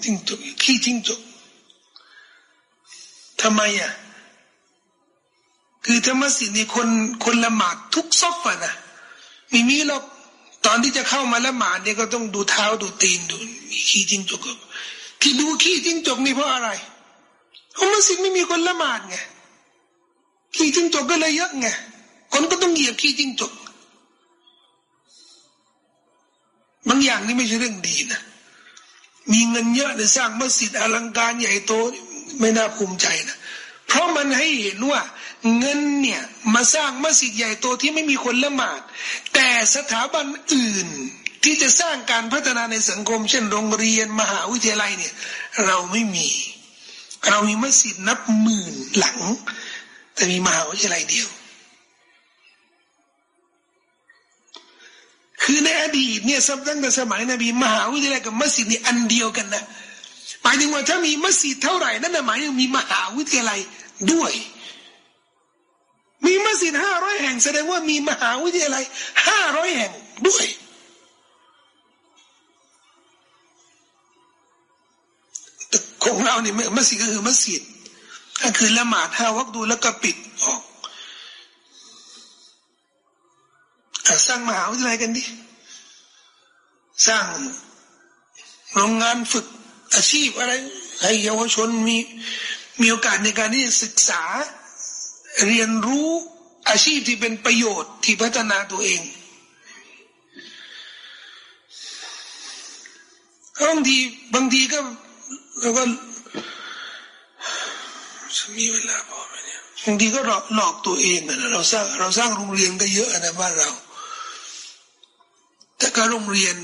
S1: จริงจุกขี้จริงจุกทำไมอะ คือธรรมสินี่คนคนละหมาดทุกซอกอะนะมีมีหรอก ตอนที่จะเข้ามาละหมาดเนี่ยก็ต้องดูเท้าดูตีนดูมีขี้จริงจกที่ดูขี้จริงจกนี่เพราะอะไรเพราะมัสยิดไม่มีคนละหมาดไงขี้จริงจกก็เลยเยอะไงคนก็ต้องเหยียบขี้จริงจกบางอย่างนี่ไม่ใช่เรื่องดีนะมีเงินเยอะในสร้างมัสยิดอลังการใหญ่โตไม่น่าภูมิใจนะเพราะมันให้เห็นว่า เงินเนี่ยมาสร้างมัสยิดใหญ่โตที่ไม่มีคนละหมาด แต่สถาบันอื่นที่จะสร้างการพัฒนาในสังคม เช่นโรงเรียนมหาวิทยาลัยเนี่ย เราไม่มี เรามีมัสยิดนับหมื่นหลัง แต่มีมหาวิทยาลัยเดียว คือในอดีตเนี่ยตั้งแต่สมัยนบีมหาวิทยาลัยกับมัสยิดนี่อันเดียวกันนะหมายถึงว่าถ้ามีมัสยิดเท่าไหร่นั่นหมายถึงมีมหาวิทยาลัยด้วย มีมัสยิดห้าร้อยแห่งแสดงว่ามีมหาวิทยาลัยห้าร้อยแห่งด้วยแต่ของเราเนี่ยมัสยิดก็คือมัสยิดก็คือละหมาดห้าวักดูแล้วก็ปิดออกสร้างมหาวิทยาลัยกันดิสร้างโรงงานฝึกอาชีพอะไรให้เยาวชนมีมีโอกาสในการที่จะศึกษา เรียนรู้อาชีพที่เป็นประโยชน์ที่พัฒนาตัวเองบางทีบางทีก็เราก็จะมีเวลาพอไหมเนี่ยบางทีก็หลอกหลอกตัวเองนะเราสร้างเราสร้างโรงเรียนก็เยอะนะบ้านเรา แต่ก็โรงเรียน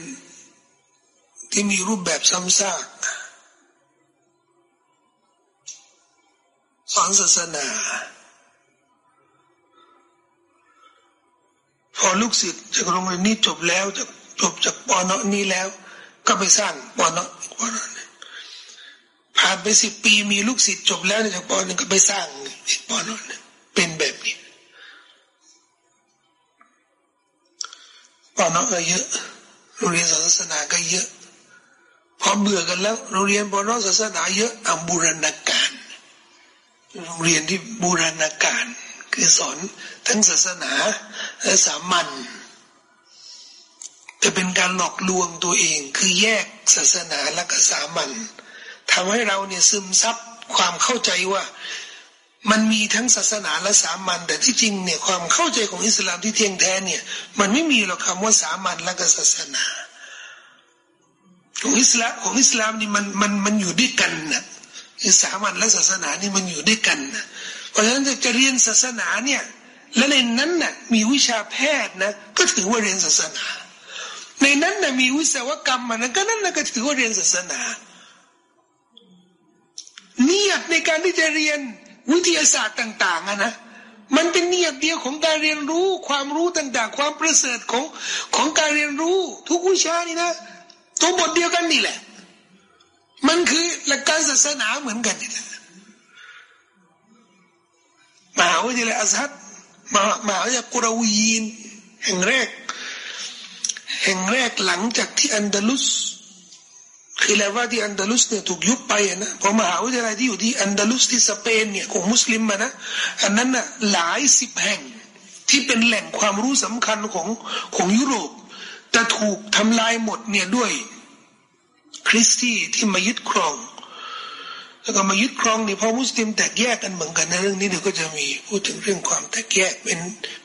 S1: ที่มีรูปแบบซ้ำซากสอนศาสนา พอลูกศิษย์จากโรงเรียนนี้จบแล้วจากจบจากปอนนี้แล้ว ก็ไปสร้างปอนปอนนี่ผ่านไปสิบปีมีลูกศิษย์จบแล้วจากปอนนึงก็ไปสร้างอีกปอนนึงเป็นแบบนี้ปอนก็เยอะโรงเรียนศาสนาก็เยอะพอเบื่อกันแล้วโรงเรียนปอนศาสนาเยอะอับูรณาการโรงเรียนที่บูรณาการ คือสอนทั้งศาสนาและสามัญจะเป็นการหลอกลวงตัวเองคือแยกศาสนาและก็สามัญทำให้เราเนี่ยซึมซับความเข้าใจว่ามันมีทั้งศาสนาและสามัญแต่ที่จริงเนี่ยความเข้าใจของอิสลามที่เที่ยงแท้เนี่ย มันไม่มีหรอกคำว่าสามัญและก็ศาสนาของอิสลามของอิสลามนี่มันมันมันอยู่ด้วยกันนะคือสามัญและศาสนานี่มันอยู่ด้วยกันนะ เพราะฉะนั้นจะเรียนศาสนาเนี่ย และในนั้นน่ะมีวิชาแพทย์นะก็ถือว่าเรียนศาสนา ในนั้นน่ะมีวิศวกรรมมันก็นั่นน่ะก็ถือว่าเรียนศาสนาเนียดในการที่จะเรียนวิทยาศาสตร์ต่าง ๆอะนะมันเป็นเนียดเดียวของการเรียนรู้ความรู้ต่าง ๆ ความประเสริฐของของการเรียนรู้ทุกวิชานี่นะตัวบทเดียวกันนี่แหละ มันคือหลักการศาสนาเหมือนกันนี่แหละ มหาวิทยาลัยอัซฮัดมหามหาวิทยาลัยกุรวีนแห่งแรก แห่งแรกหลังจากที่อันดาลุสคือแล้วว่าที่อันดาลุสเนี่ยถูกยุบไปนะพอมหาวิทยาลัยที่อยู่ที่อันดาลุสที่สเปนเนี่ยของมุสลิมมานะอันนั้นน่ะหลายสิบแห่งที่เป็นแหล่งความรู้สำคัญของของยุโรปจะถูกทำลายหมดเนี่ยด้วยคริสตี้ที่มายึดครอง แล้วก็มายึดครองนี่พอมุสลิมแตกแยกกันเหมือนกันในเรื่องนี้เดี๋ยวก็จะมีพูดถึงเรื่องความแตกแยกเป็น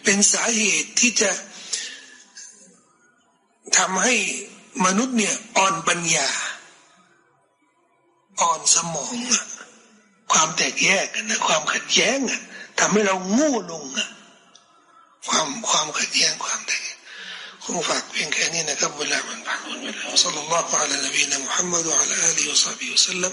S1: เป็นสาเหตุที่จะทำให้มนุษย์เนี่ยอ่อนปัญญา อ่อนสมองความแตกแยกนะความขัดแย้งอะทำให้เราโง่ลงอะความความขัดแย้งความแตกคงฝากเพียงแค่นี้นะครับเวลามันผ่านไปแล้วสัลลัลลอฮุอะลัยนบีนะมุฮัมมัดวะอะลาอาลีวะซอฮบิวะสัลลัม